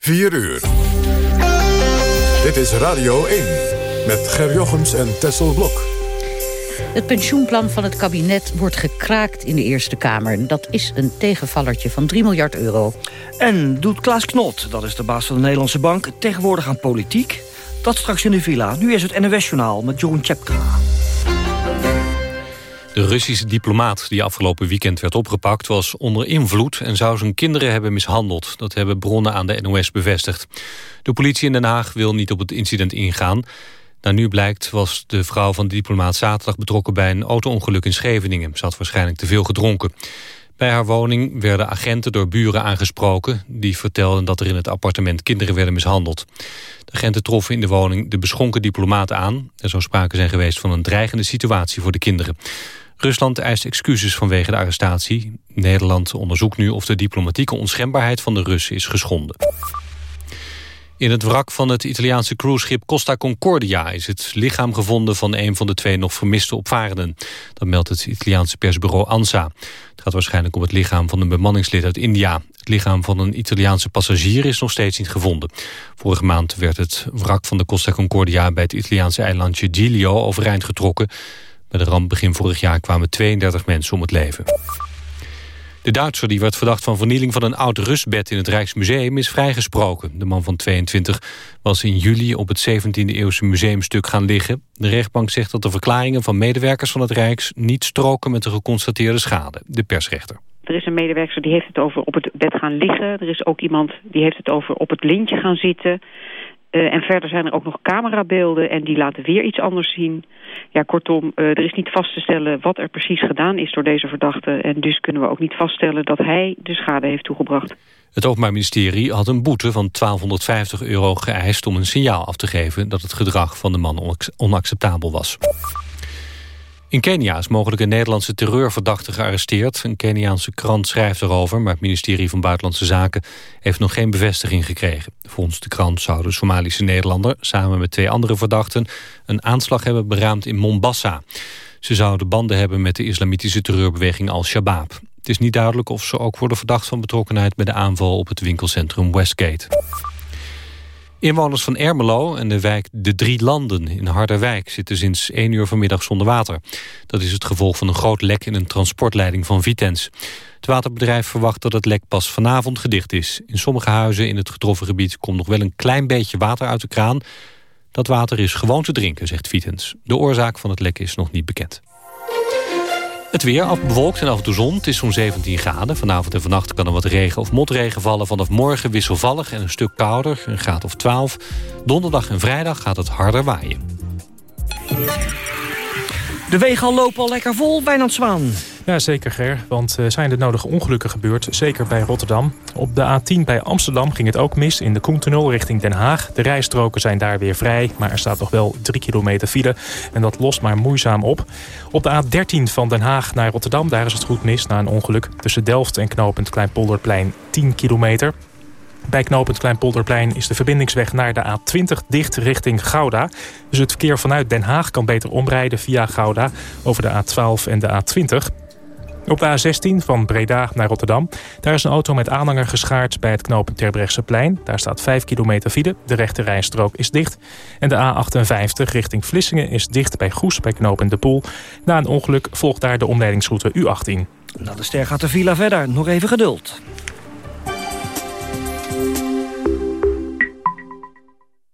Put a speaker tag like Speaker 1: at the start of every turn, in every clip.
Speaker 1: 4 uur. Dit is Radio 1 met Ger Jochems en Tessel Blok.
Speaker 2: Het pensioenplan van het kabinet wordt gekraakt in de Eerste Kamer. Dat is een tegenvallertje van 3 miljard euro.
Speaker 3: En doet Klaas Knot, dat is de baas van de Nederlandse Bank... tegenwoordig aan politiek? Dat straks in de villa. Nu is het NOS-journaal met Jeroen Tjepka.
Speaker 4: De Russische diplomaat die afgelopen weekend werd opgepakt... was onder invloed en zou zijn kinderen hebben mishandeld. Dat hebben bronnen aan de NOS bevestigd. De politie in Den Haag wil niet op het incident ingaan. Naar nu blijkt was de vrouw van de diplomaat zaterdag betrokken... bij een auto-ongeluk in Scheveningen. Ze had waarschijnlijk te veel gedronken. Bij haar woning werden agenten door buren aangesproken... die vertelden dat er in het appartement kinderen werden mishandeld. De agenten troffen in de woning de beschonken diplomaat aan. Er zou sprake zijn geweest van een dreigende situatie voor de kinderen. Rusland eist excuses vanwege de arrestatie. Nederland onderzoekt nu of de diplomatieke onschendbaarheid van de Russen is geschonden. In het wrak van het Italiaanse cruiseschip Costa Concordia... is het lichaam gevonden van een van de twee nog vermiste opvarenden. Dat meldt het Italiaanse persbureau ANSA. Het gaat waarschijnlijk om het lichaam van een bemanningslid uit India. Het lichaam van een Italiaanse passagier is nog steeds niet gevonden. Vorige maand werd het wrak van de Costa Concordia... bij het Italiaanse eilandje Giglio overeind getrokken. Bij de ramp begin vorig jaar kwamen 32 mensen om het leven. De Duitser die werd verdacht van vernieling van een oud rustbed in het Rijksmuseum is vrijgesproken. De man van 22 was in juli op het 17e-eeuwse museumstuk gaan liggen. De rechtbank zegt dat de verklaringen van medewerkers van het Rijks niet stroken met de geconstateerde schade. De persrechter.
Speaker 5: Er is een medewerker die heeft het over op het bed gaan liggen. Er is ook iemand die heeft het over op het lintje gaan zitten. Uh, en verder zijn er ook nog camerabeelden en die laten weer iets anders zien. Ja, kortom, uh, er is niet vast te stellen wat er precies gedaan is door deze verdachte. En dus kunnen we ook niet vaststellen dat hij de schade heeft toegebracht.
Speaker 4: Het Openbaar Ministerie had een boete van 1250 euro geëist om een signaal af te geven dat het gedrag van de man onacceptabel was. In Kenia is mogelijk een Nederlandse terreurverdachte gearresteerd. Een Keniaanse krant schrijft erover, maar het ministerie van Buitenlandse Zaken heeft nog geen bevestiging gekregen. Volgens de krant zou de Somalische Nederlander samen met twee andere verdachten een aanslag hebben beraamd in Mombasa. Ze zouden banden hebben met de islamitische terreurbeweging Al-Shabaab. Het is niet duidelijk of ze ook worden verdacht van betrokkenheid bij de aanval op het winkelcentrum Westgate. Inwoners van Ermelo en de wijk De Drie Landen in Harderwijk... zitten sinds 1 uur vanmiddag zonder water. Dat is het gevolg van een groot lek in een transportleiding van Vitens. Het waterbedrijf verwacht dat het lek pas vanavond gedicht is. In sommige huizen in het getroffen gebied komt nog wel een klein beetje water uit de kraan. Dat water is gewoon te drinken, zegt Vitens. De oorzaak van het lek is nog niet bekend. Het weer afbewolkt en af en toe zon. Het is zo'n 17 graden. Vanavond en vannacht kan er wat regen of motregen vallen. Vanaf morgen wisselvallig en een stuk kouder, een graad of 12. Donderdag en vrijdag gaat het harder waaien.
Speaker 3: De wegen al lopen al lekker vol, Wijnand Zwaan.
Speaker 6: Ja, zeker Ger, want uh, zijn de nodige ongelukken gebeurd, zeker bij Rotterdam. Op de A10 bij Amsterdam ging het ook mis in de Koentunnel richting Den Haag. De rijstroken zijn daar weer vrij, maar er staat nog wel 3 kilometer file. En dat lost maar moeizaam op. Op de A13 van Den Haag naar Rotterdam, daar is het goed mis na een ongeluk. Tussen Delft en knooppunt Kleinpolderplein 10 kilometer. Bij knooppunt Kleinpolderplein is de verbindingsweg naar de A20 dicht richting Gouda. Dus het verkeer vanuit Den Haag kan beter omrijden via Gouda over de A12 en de A20. Op de A16 van Breda naar Rotterdam. Daar is een auto met aanhanger geschaard bij het knooppunt Terbrechtseplein. Daar staat 5 kilometer file. De rechte rijstrook is dicht. En de A58 richting Vlissingen is dicht bij Goes bij knooppunt De Poel. Na een ongeluk volgt daar de omleidingsroute U18.
Speaker 3: Na de ster gaat de villa verder. Nog even geduld.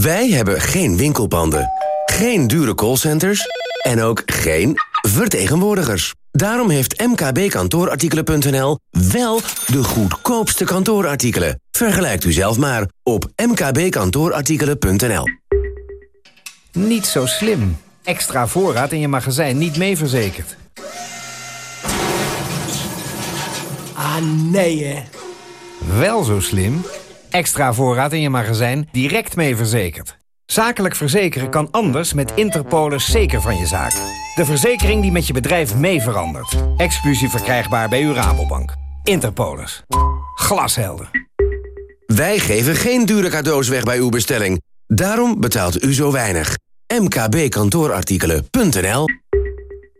Speaker 7: Wij hebben geen winkelpanden, geen dure callcenters en ook geen vertegenwoordigers. Daarom heeft mkbkantoorartikelen.nl wel de goedkoopste kantoorartikelen. Vergelijkt u zelf maar op mkbkantoorartikelen.nl.
Speaker 8: Niet zo slim. Extra voorraad in je magazijn niet mee verzekerd.
Speaker 9: Ah, nee hè.
Speaker 8: Wel zo slim. Extra voorraad in je magazijn direct mee verzekerd. Zakelijk verzekeren kan anders met Interpolis zeker van je zaak. De verzekering die met je bedrijf mee verandert. Exclusief verkrijgbaar bij uw Rabobank. Interpolis. Glashelder.
Speaker 7: Wij geven geen dure cadeaus weg bij uw bestelling. Daarom betaalt u zo weinig. mkbkantoorartikelen.nl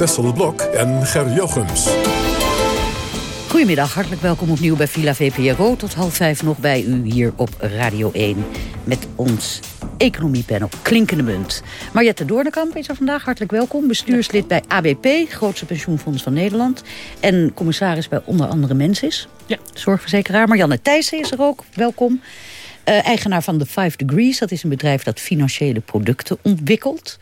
Speaker 1: Tessel Blok en Ger Jochems.
Speaker 2: Goedemiddag, hartelijk welkom opnieuw bij Villa VPRO. Tot half vijf nog bij u hier op Radio 1 met ons economiepanel Klinkende Munt. Mariette Doornekamp is er vandaag, hartelijk welkom. Bestuurslid bij ABP, grootste pensioenfonds van Nederland. En commissaris bij onder andere Mensis, ja. zorgverzekeraar. Marianne Thijssen is er ook, welkom. Uh, eigenaar van The Five Degrees, dat is een bedrijf dat financiële producten ontwikkelt.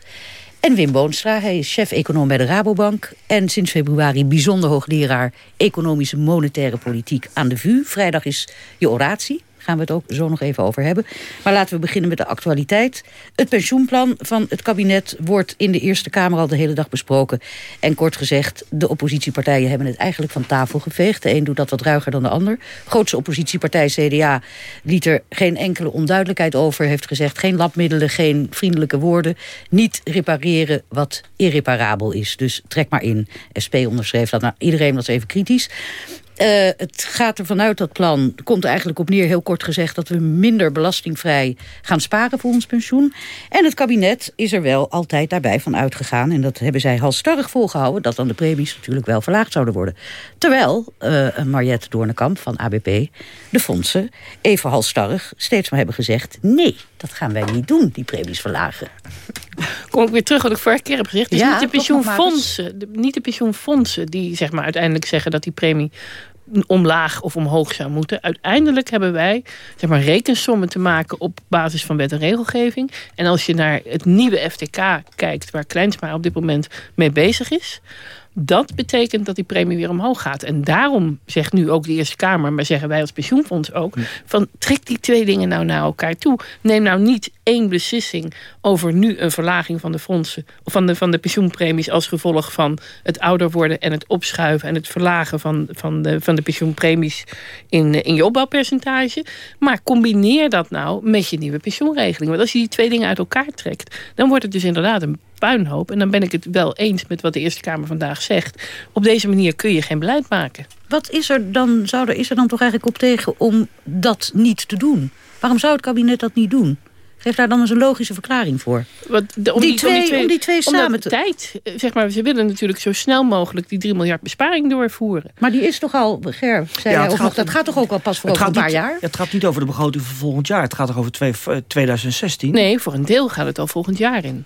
Speaker 2: En Wim Boonstra, hij is chef-econoom bij de Rabobank... en sinds februari bijzonder hoogleraar economische monetaire politiek aan de VU. Vrijdag is je oratie gaan we het ook zo nog even over hebben. Maar laten we beginnen met de actualiteit. Het pensioenplan van het kabinet wordt in de Eerste Kamer al de hele dag besproken. En kort gezegd, de oppositiepartijen hebben het eigenlijk van tafel geveegd. De een doet dat wat ruiger dan de ander. Grootste oppositiepartij CDA liet er geen enkele onduidelijkheid over. Heeft gezegd geen labmiddelen, geen vriendelijke woorden. Niet repareren wat irreparabel is. Dus trek maar in. SP onderschreef dat. Nou, iedereen was even kritisch. Uh, het gaat ervan uit dat plan, komt er eigenlijk op neer, heel kort gezegd... dat we minder belastingvrij gaan sparen voor ons pensioen. En het kabinet is er wel altijd daarbij van uitgegaan... en dat hebben zij halstarrig volgehouden... dat dan de premies natuurlijk wel verlaagd zouden worden. Terwijl uh, Mariette Doornekamp van ABP, de fondsen... even halstarrig steeds maar hebben gezegd... nee, dat gaan wij niet doen, die premies verlagen.
Speaker 10: Kom ik weer terug wat ik vorige keer heb gezegd. Ja, niet, de pensioenfondsen, de, niet de pensioenfondsen die zeg maar, uiteindelijk zeggen... dat die premie omlaag of omhoog zou moeten. Uiteindelijk hebben wij zeg maar, rekensommen te maken op basis van wet en regelgeving. En als je naar het nieuwe FTK kijkt, waar Kleinsma op dit moment mee bezig is dat betekent dat die premie weer omhoog gaat. En daarom zegt nu ook de Eerste Kamer, maar zeggen wij als pensioenfonds ook... van trek die twee dingen nou naar elkaar toe. Neem nou niet één beslissing over nu een verlaging van de fondsen... of van de, van de pensioenpremies als gevolg van het ouder worden... en het opschuiven en het verlagen van, van, de, van de pensioenpremies in, in je opbouwpercentage. Maar combineer dat nou met je nieuwe pensioenregeling. Want als je die twee dingen uit elkaar trekt... dan wordt het dus inderdaad een puinhoop. En dan ben ik het wel eens met wat de Eerste Kamer vandaag zegt. Op deze manier kun je geen beleid maken.
Speaker 2: Wat is er dan, zou er, is er dan toch eigenlijk op tegen om dat niet te doen? Waarom zou het kabinet dat niet doen? Geef daar dan eens een logische verklaring voor.
Speaker 10: Wat, de, om, die, twee, om, die, twee, om die twee samen te... tijd, eh, zeg maar, ze willen natuurlijk zo snel mogelijk die 3 miljard besparing doorvoeren.
Speaker 2: Maar die is toch al, Ger, zei ja, gaat, dat gaat toch ook al pas voor over een paar jaar?
Speaker 3: Het gaat niet over de begroting van volgend jaar. Het gaat toch over twee, 2016?
Speaker 10: Nee, voor een deel gaat het al volgend jaar in.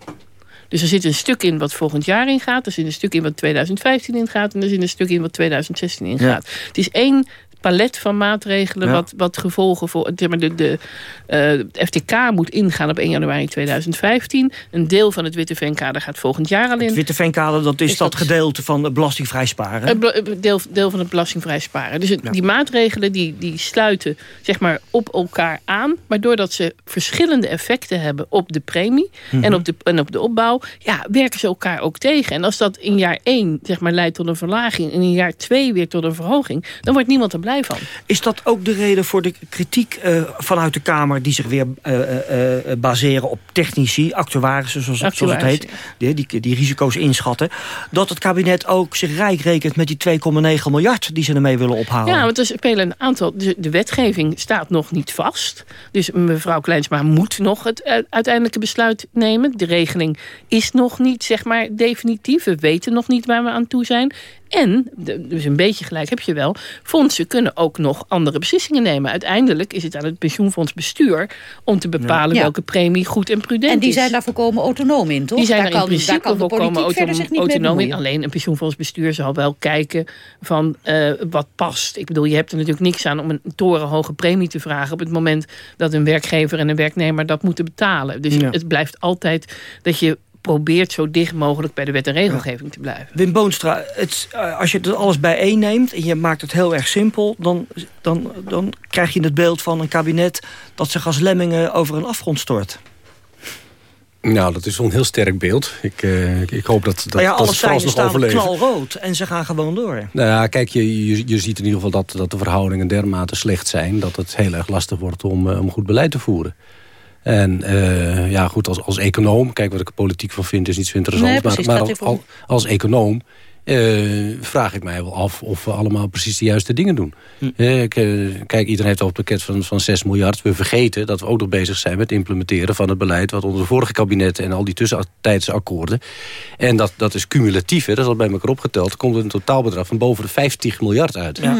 Speaker 10: Dus er zit een stuk in wat volgend jaar ingaat. Er zit een stuk in wat 2015 ingaat. En er zit een stuk in wat 2016 ingaat. Het is één palet van maatregelen... Wat, wat gevolgen voor... De, de, uh, FTK moet ingaan op 1 januari 2015. Een deel van het Witte Venkader gaat volgend jaar al in.
Speaker 3: Het Witte Venkader, dat is, dat, gedeelte van belastingvrij sparen?
Speaker 10: Een deel, deel van het belastingvrij sparen. Dus die maatregelen die, die sluiten zeg maar, op elkaar aan. Maar doordat ze verschillende effecten hebben op de premie... en, mhm. op de, en op de opbouw, ja, werken ze elkaar ook tegen. En als dat in jaar 1 zeg maar, leidt tot een verlaging... en in jaar 2 weer tot een verhoging... dan wordt niemand er blij blij van.
Speaker 3: Is dat ook de reden voor de kritiek uh, vanuit de Kamer... die zich weer uh, uh, baseren op technici, actuarissen zoals, zoals het heet... Die, die, die, risico's inschatten... dat het kabinet ook zich rijk rekent met die 2,9 miljard... die ze ermee willen ophalen?
Speaker 10: Ja, want er spelen een aantal... De, de, wetgeving staat nog niet vast. Dus mevrouw Kleinsma moet nog het uiteindelijke besluit nemen. De regeling is nog niet, zeg maar, definitief. We weten nog niet waar we aan toe zijn. En, dus een beetje gelijk heb je wel... fondsen kunnen ook nog andere beslissingen nemen. Uiteindelijk is het aan het pensioenfondsbestuur... om te bepalen welke premie goed en prudent is.
Speaker 2: En die zijn daar volkomen autonoom in, toch?
Speaker 10: Die zijn
Speaker 2: daar
Speaker 10: kan, in principe kan volkomen autom autonoom in. Alleen een pensioenfondsbestuur zal wel kijken van uh, wat past. Ik bedoel, je hebt er natuurlijk niks aan om een torenhoge premie te vragen... op het moment dat een werkgever en een werknemer dat moeten betalen. Dus het blijft altijd dat je probeert zo dicht mogelijk bij de wet en regelgeving te blijven.
Speaker 3: Wim Boonstra, het, eh, als je het alles bijeen neemt en je maakt het heel erg simpel... Dan, dan, dan krijg je het beeld van een kabinet dat zich als lemmingen over een afgrond stort.
Speaker 11: Nou, dat is een heel sterk beeld. Ik, uh, ik hoop dat, dat,
Speaker 3: nou ja,
Speaker 11: dat het
Speaker 3: staan overleven. knalrood en ze gaan gewoon door.
Speaker 11: Nou ja, kijk, je, je, je, ziet in ieder geval dat, dat de verhoudingen dermate slecht zijn... dat het heel erg lastig wordt om, uh, om goed beleid te voeren. En uh, ja, goed, als, als econoom, kijk wat ik er politiek van vind, is niet zo interessant. maar, maar als, als, als, econoom uh, vraag ik mij wel af of we allemaal precies de juiste dingen doen. Hm. Uh, kijk, iedereen heeft al een pakket van, van 6 miljard. We vergeten dat we ook nog bezig zijn met het implementeren van het beleid... wat onder de vorige kabinetten en al die tussentijdse akkoorden. En dat, dat is cumulatief, hè, dat is al bij elkaar opgeteld. komt een totaalbedrag van boven de 50 miljard uit. Ja.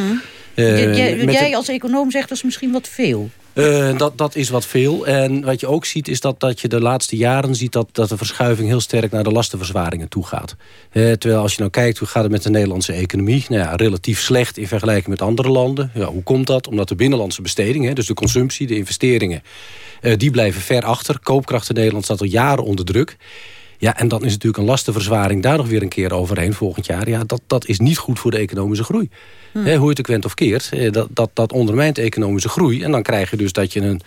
Speaker 2: jij, jij als econoom zegt dat is misschien wat veel.
Speaker 11: Uh, dat, dat is wat veel. En wat je ook ziet is dat, dat je de laatste jaren ziet... dat, dat de verschuiving heel sterk naar de lastenverzwaringen toe gaat. Uh, terwijl als je nou kijkt hoe gaat het met de Nederlandse economie... Nou ja, relatief slecht in vergelijking met andere landen. Ja, hoe komt dat? Omdat de binnenlandse bestedingen, dus de consumptie, de investeringen... Uh, die blijven ver achter. Koopkracht in Nederland staat al jaren onder druk. Ja, en dan is natuurlijk een lastenverzwaring daar nog weer een keer overheen volgend jaar. Ja, dat, dat is niet goed voor de economische groei. Hmm. hoe je het ook went of keert, dat, dat, dat ondermijnt de economische groei. En dan krijg je dus dat je een,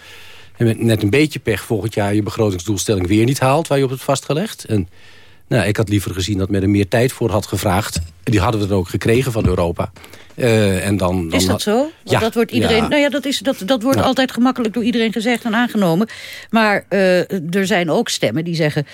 Speaker 11: net een beetje pech volgend jaar... je begrotingsdoelstelling weer niet haalt waar je op het vastgelegd. En nou, ik had liever gezien dat men er meer tijd voor had gevraagd. Die hadden we er ook gekregen van Europa. Uh, en dan, dan
Speaker 2: is dat zo? ja, dat wordt iedereen. Nou ja, dat, is, dat, dat wordt altijd gemakkelijk door iedereen gezegd en aangenomen. Maar uh, er zijn ook stemmen die zeggen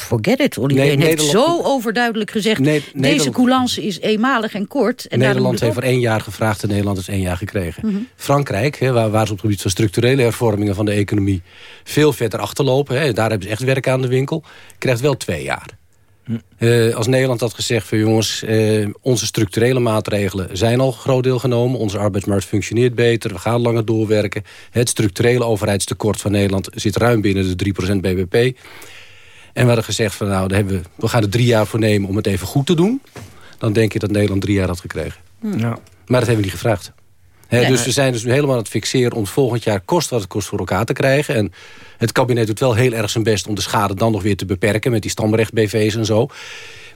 Speaker 2: forget it. Iedereen heeft zo overduidelijk gezegd... deze coulance is eenmalig en kort. En
Speaker 11: Nederland heeft voor één jaar gevraagd en Nederland is één jaar gekregen. Mhm. Frankrijk, hè, waar, waar ze op het gebied van structurele hervormingen van de economie... veel verder achterlopen, hè, daar hebben ze echt werk aan de winkel... krijgt wel twee jaar. Uh, als Nederland had gezegd van jongens, uh, onze structurele maatregelen zijn al een groot deel genomen. Onze arbeidsmarkt functioneert beter, we gaan langer doorwerken. Het structurele overheidstekort van Nederland zit ruim binnen de 3% BBP. En we hadden gezegd van nou, hebben we, we gaan er drie jaar voor nemen om het even goed te doen. Dan denk je dat Nederland drie jaar had gekregen. Ja. Maar dat hebben we niet gevraagd. dus we zijn dus nu helemaal aan het fixeren om volgend jaar kost wat het kost voor elkaar te krijgen. En het kabinet doet wel heel erg zijn best om de schade dan nog weer te beperken met die stamrecht-BV's en zo.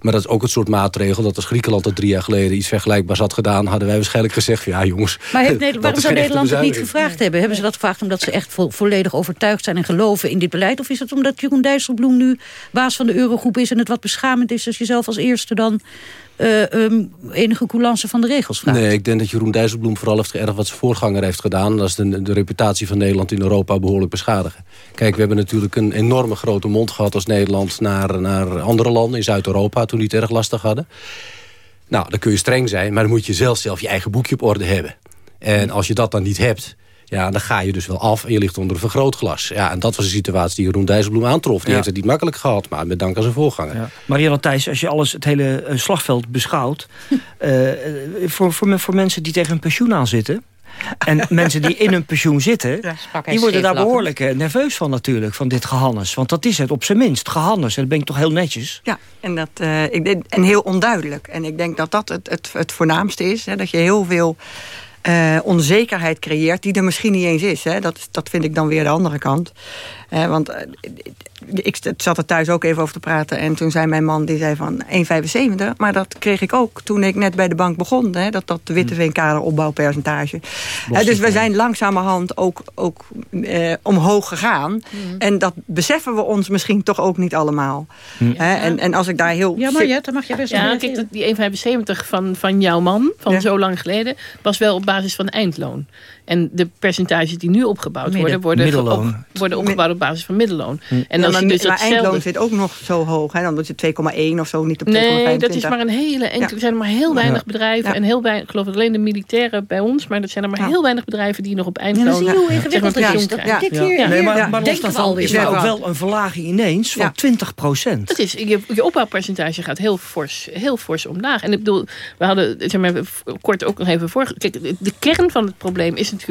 Speaker 11: Maar dat is ook het soort maatregel dat als Griekenland dat drie jaar geleden iets vergelijkbaars had gedaan, hadden wij waarschijnlijk gezegd ja jongens.
Speaker 2: Maar heeft Nederland, waarom zou Nederland het niet gevraagd hebben? Hebben ze dat gevraagd omdat ze echt volledig overtuigd zijn en geloven in dit beleid? Of is het omdat Jeroen Dijsselbloem nu baas van de Eurogroep is en het wat beschamend is als je zelf als eerste dan uh, um, enige coulance van de regels.
Speaker 11: Nee, ik denk dat Jeroen Dijsselbloem vooral heeft geërfd wat zijn voorganger heeft gedaan. Dat is de, de, reputatie van Nederland in Europa behoorlijk beschadigen. Kijk, we hebben natuurlijk een enorme grote mond gehad als Nederland... naar, naar andere landen in Zuid-Europa toen die het erg lastig hadden. Nou, dan kun je streng zijn, maar dan moet je zelf zelf je eigen boekje op orde hebben. En als je dat dan niet hebt, ja, dan ga je dus wel af en je ligt onder een vergrootglas. Ja, en dat was de situatie die Jeroen Dijsselbloem aantrof. Die heeft het niet makkelijk gehad, maar met dank aan zijn voorganger. Ja.
Speaker 3: Marianne Thijs, als je alles, het hele eh, slagveld beschouwt... uh, voor, voor, voor mensen die tegen hun pensioen aan zitten... En mensen die in hun pensioen zitten, die worden daar behoorlijk nerveus van natuurlijk, van dit gehannes. Want dat is het, op zijn minst, gehannes. En dat ben ik toch heel netjes.
Speaker 12: Ja, en, dat, uh, ik, en heel onduidelijk. En ik denk dat dat het, het, het voornaamste is. Hè, dat je heel veel onzekerheid creëert die er misschien niet eens is. Hè. Dat, dat vind ik dan weer de andere kant. Uh, want uh, ik zat er thuis ook even over te praten. En toen zei mijn man, die zei van 1,75. Maar dat kreeg ik ook toen ik net bij de bank begon. Hè, dat dat witte veenkaderopbouwpercentage. Uh, dus we zijn langzamerhand ook, ook uh, omhoog gegaan. Mm. En dat beseffen we ons misschien toch ook niet allemaal. Mm. Hè, en, en als ik daar heel...
Speaker 10: Ja, maar dan mag je best Ja, kijk, die 1,75 van, van jouw man, van zo lang geleden... was wel op basis van eindloon. En de percentages die nu opgebouwd worden... worden, op, worden opgebouwd op basis van middelloon.
Speaker 12: Hm. En als maar, je dus maar eindloon zit ook nog zo hoog. Hè? Dan moet je 2,1 of zo, niet op 2,25.
Speaker 10: Nee, dat is maar een hele enkele... Er zijn er maar heel weinig bedrijven. En heel weinig, ik geloof alleen de militairen bij ons... maar dat zijn er maar heel weinig bedrijven die nog op eindloon... Ja, zie
Speaker 2: je hoe ingewikkeld het is. Dit hier,
Speaker 3: nee, maar, maar los daarvan is er ook wel een verlaging ineens van 20 procent.
Speaker 10: Het is, je, je opbouwpercentage gaat heel fors, heel fors omlaag. En ik bedoel, we hadden zeg maar, kort ook nog even voor... Kijk, de kern van het probleem is natuurlijk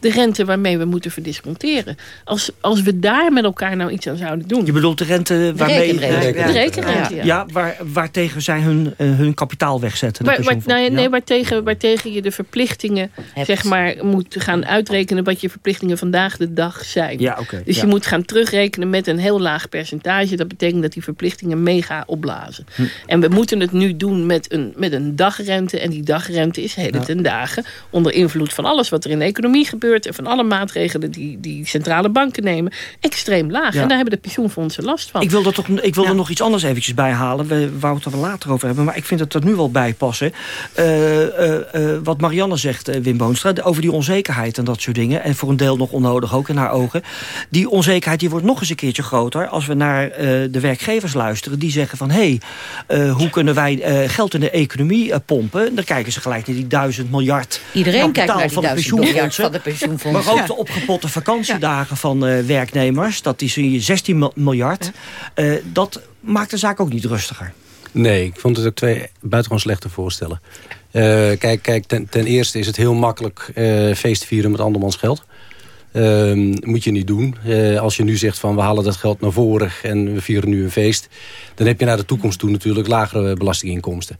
Speaker 10: de rente waarmee we moeten verdisconteren. Als, als we daar met elkaar nou iets aan zouden doen.
Speaker 3: Je bedoelt de rente waarmee...
Speaker 10: De rekenrente,
Speaker 3: ja. ja. waar, waartegen zij hun, uh, hun kapitaal wegzetten.
Speaker 10: Waar, waar, nou, nee, waartegen, waartegen je de verplichtingen zeg maar, moet gaan uitrekenen... wat je verplichtingen vandaag de dag zijn.
Speaker 3: Ja, okay,
Speaker 10: dus je moet gaan terugrekenen met een heel laag percentage. Dat betekent dat die verplichtingen mega opblazen. Hm. En we moeten het nu doen met een, met een dagrente. En die dagrente is heden ten dagen onder invloed van alles wat er in de economie gebeurt... en van alle maatregelen die, die centrale banken nemen, extreem laag. En daar hebben de pensioenfondsen last van.
Speaker 3: Ik wil, er, toch, ik wil er nog iets anders eventjes bij halen. We wouden het er later over hebben, maar ik vind het er nu wel bij passen. Uh, uh, uh, wat Marianne zegt, Wim Boonstra, over die onzekerheid en dat soort dingen. En voor een deel nog onnodig ook in haar ogen. Die onzekerheid die wordt nog eens een keertje groter... als we naar de werkgevers luisteren. Die zeggen van, hé, hey, hoe kunnen wij geld in de economie pompen? Dan kijken ze gelijk naar die duizend miljard
Speaker 2: Iedereen kijkt naar
Speaker 3: die van
Speaker 2: de
Speaker 3: van de pensioenfondsen. Maar ook de opgepotte vakantiedagen van uh, werknemers. Dat is 16 miljard. Uh, dat maakt de zaak ook niet rustiger.
Speaker 11: Nee, ik vond het ook twee buitengewoon slechte voorstellen. Uh, kijk, kijk ten, ten, eerste is het heel makkelijk feest te vieren met andermans geld. Uh, moet je niet doen. Uh, als je nu zegt van we halen dat geld naar voren en we vieren nu een feest... dan heb je naar de toekomst toe natuurlijk lagere belastinginkomsten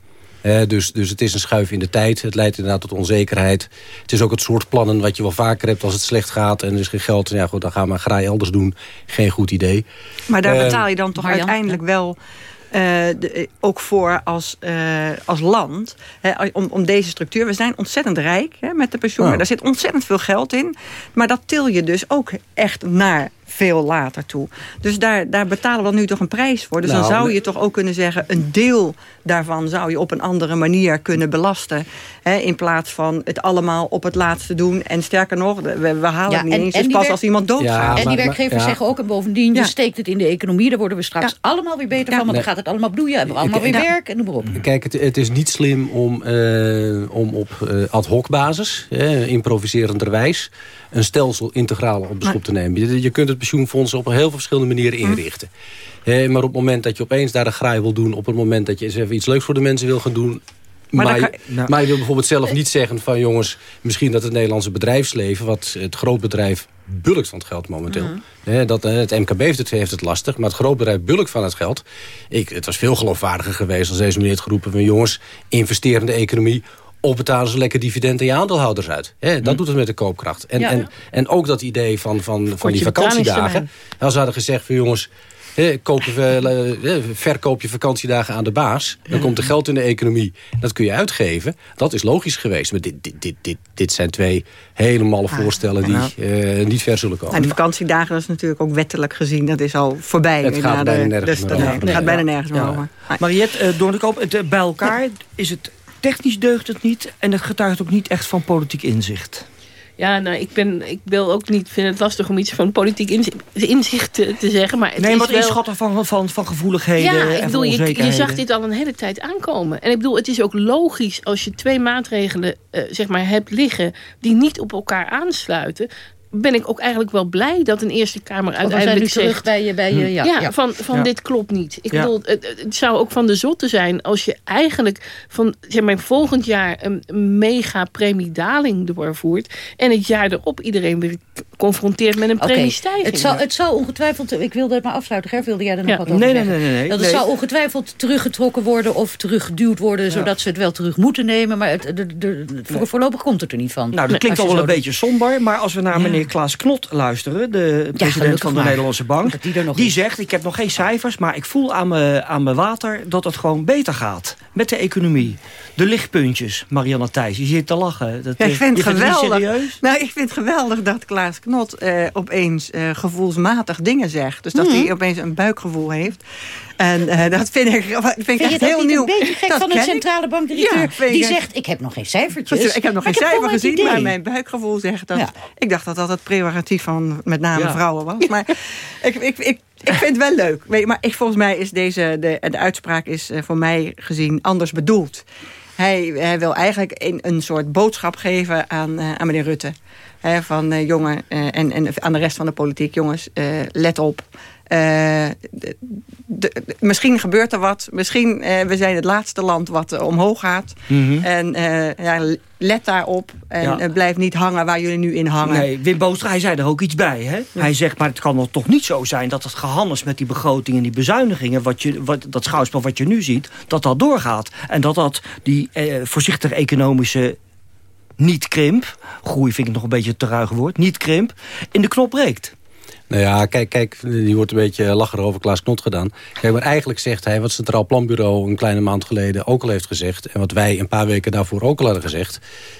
Speaker 11: dus, dus het is een schuif in de tijd. Het leidt inderdaad tot onzekerheid. Het is ook het soort plannen wat je wel vaker hebt als het slecht gaat... en er is geen geld, ja goed, dan gaan we graai elders doen. Geen goed idee.
Speaker 12: Maar daar ehm, betaal je dan toch uiteindelijk wel... Uh, de, ook voor als, uh, als land. Hè, om, om deze structuur. We zijn ontzettend rijk hè, met de pensioenen. Oh. Daar zit ontzettend veel geld in. Maar dat til je dus ook echt naar veel later toe. Dus daar, daar betalen we nu toch een prijs voor. Dus dan nou, zou je toch ook kunnen zeggen... een deel daarvan zou je op een andere manier kunnen belasten. Hè, in plaats van het allemaal op het laatste doen. En sterker nog, we, we halen het niet eens dus pas als iemand doodgaat.
Speaker 2: en die werkgevers zeggen ook en bovendien... je steekt het in de economie, daar worden we straks allemaal weer beter van. Want dan gaat het allemaal bloeien, hebben we allemaal weer werk en noem maar op.
Speaker 11: Kijk, het, het is niet slim om, uh, om op uh, ad hoc basis... Uh, improviserenderwijs een stelsel integraal op de schop te nemen. Je, je kunt het pensioenfonds op heel veel verschillende manieren hm. inrichten. maar op het moment dat je opeens daar een graai wil doen... op het moment dat je eens even iets leuks voor de mensen wil gaan doen... Maar, maar, je, maar, je, wil bijvoorbeeld zelf niet zeggen van jongens... misschien dat het Nederlandse bedrijfsleven... wat het grootbedrijf bulkt van het geld momenteel. Mhm. dat, het MKB heeft het, heeft het lastig, maar het grootbedrijf bulkt van het geld. Ik, het was veel geloofwaardiger geweest als deze meneer het geroepen van... jongens, investerende economie of betalen ze lekker dividend aan je aandeelhouders uit. dat hm. doet het met de koopkracht. En, en, en ook dat idee van, van, van die vakantiedagen. Als ze hadden gezegd van jongens... kopen we, verkoop je vakantiedagen aan de baas. Dan komt er geld in de economie. Dat kun je uitgeven. Dat is logisch geweest. Maar dit, dit, dit, dit, dit zijn twee hele malle voorstellen die uh, niet ver zullen komen.
Speaker 12: En die vakantiedagen dat is natuurlijk ook wettelijk gezien. Dat is al voorbij.
Speaker 11: Het gaat bijna nergens
Speaker 12: dus meer over. Het gaat bijna nergens meer over.
Speaker 3: Mariette, door de koop, bij elkaar is het technisch deugt het niet. En het getuigt ook niet echt van politiek inzicht.
Speaker 10: Ja, nou, ik, ben, ik wil ook niet, vind het lastig om iets van politiek inzicht, te, te, zeggen. Maar het
Speaker 3: nee,
Speaker 10: wat
Speaker 3: wel... inschatten van, van, van gevoeligheden ja, ik bedoel,
Speaker 10: je, je, zag dit al een hele tijd aankomen. En ik bedoel, het is ook logisch als je twee maatregelen uh, zeg maar, hebt liggen... die niet op elkaar aansluiten ben ik ook eigenlijk wel blij dat een Eerste Kamer uiteindelijk zegt...
Speaker 2: bij je, bij je, hm.
Speaker 10: ja, ja, van, van dit klopt niet. Ik bedoel, het, het, zou ook van de zotte zijn als je eigenlijk van zeg maar, volgend jaar een mega premiedaling doorvoert... en het jaar erop iedereen weer geconfronteerd met een okay. premiestijging.
Speaker 2: Het zal, het zal ongetwijfeld, ik wilde het maar afsluiten. Ger, wilde jij er nog
Speaker 3: ja.
Speaker 2: wat over
Speaker 3: nee,
Speaker 2: zeggen?
Speaker 3: Nee, nee, nee.
Speaker 2: Dat
Speaker 3: het
Speaker 2: zal ongetwijfeld teruggetrokken worden of teruggeduwd worden... zodat ze het wel terug moeten nemen. Maar het, de, de, voor, voorlopig komt het er niet van.
Speaker 3: Nou, dat klinkt al wel een beetje somber. Maar als we naar meneer Klaas Knot luisteren... de president van de Nederlandse Bank... Die, die zegt, ik heb nog geen cijfers... maar ik voel aan mijn, aan mijn water dat het gewoon beter gaat. Met de economie. De lichtpuntjes, Marianne Thijs. Je zit te lachen. Dat,
Speaker 12: ja, ik vind het geweldig.
Speaker 3: serieus?
Speaker 12: Nou, ik vind het geweldig dat Klaas Knot uh, opeens uh, gevoelsmatig dingen zegt. Dus dat mm. hij opeens een buikgevoel heeft. En uh, dat vind ik, vind ik echt heel nieuw.
Speaker 2: een beetje gek
Speaker 12: dat
Speaker 2: van een centrale bankdirecteur...
Speaker 12: Ja,
Speaker 2: die zegt, ik heb nog geen cijfertjes.
Speaker 12: Ik heb nog geen cijfer gezien, maar mijn buikgevoel zegt dat... Ja. Ik dacht dat dat het prerogatief van met name ja. vrouwen was. Maar ik, ik, ik, ik vind het wel leuk. Weet maar ik, volgens mij is deze, de, de uitspraak is voor mij gezien anders bedoeld. Hij, hij wil eigenlijk een, een soort boodschap geven aan, uh, aan meneer Rutte. Van uh, jongen, uh, en, en aan de rest van de politiek. Jongens, let op. De, de, misschien gebeurt er wat. Misschien we zijn het laatste land wat omhoog gaat. Mm -hmm. En ja, let daarop. En ja. blijf niet hangen waar jullie nu in hangen.
Speaker 3: Nee, Wim Boostra, hij zei er ook iets bij. Hè? Ja. Hij zegt, maar het kan nog toch niet zo zijn... dat het gehannes met die begroting en die bezuinigingen... Wat je, wat, dat schouwspel wat je nu ziet, dat dat doorgaat. En dat dat die eh, voorzichtig economische niet krimp... groei vind ik nog een beetje een te ruig woord... niet krimp, in de knop breekt.
Speaker 11: Nou ja, kijk, kijk, die wordt een beetje lacher over Klaas Knot gedaan. Kijk, maar eigenlijk zegt hij wat het Centraal Planbureau een kleine maand geleden ook al heeft gezegd... en wat wij een paar weken daarvoor ook al hadden gezegd...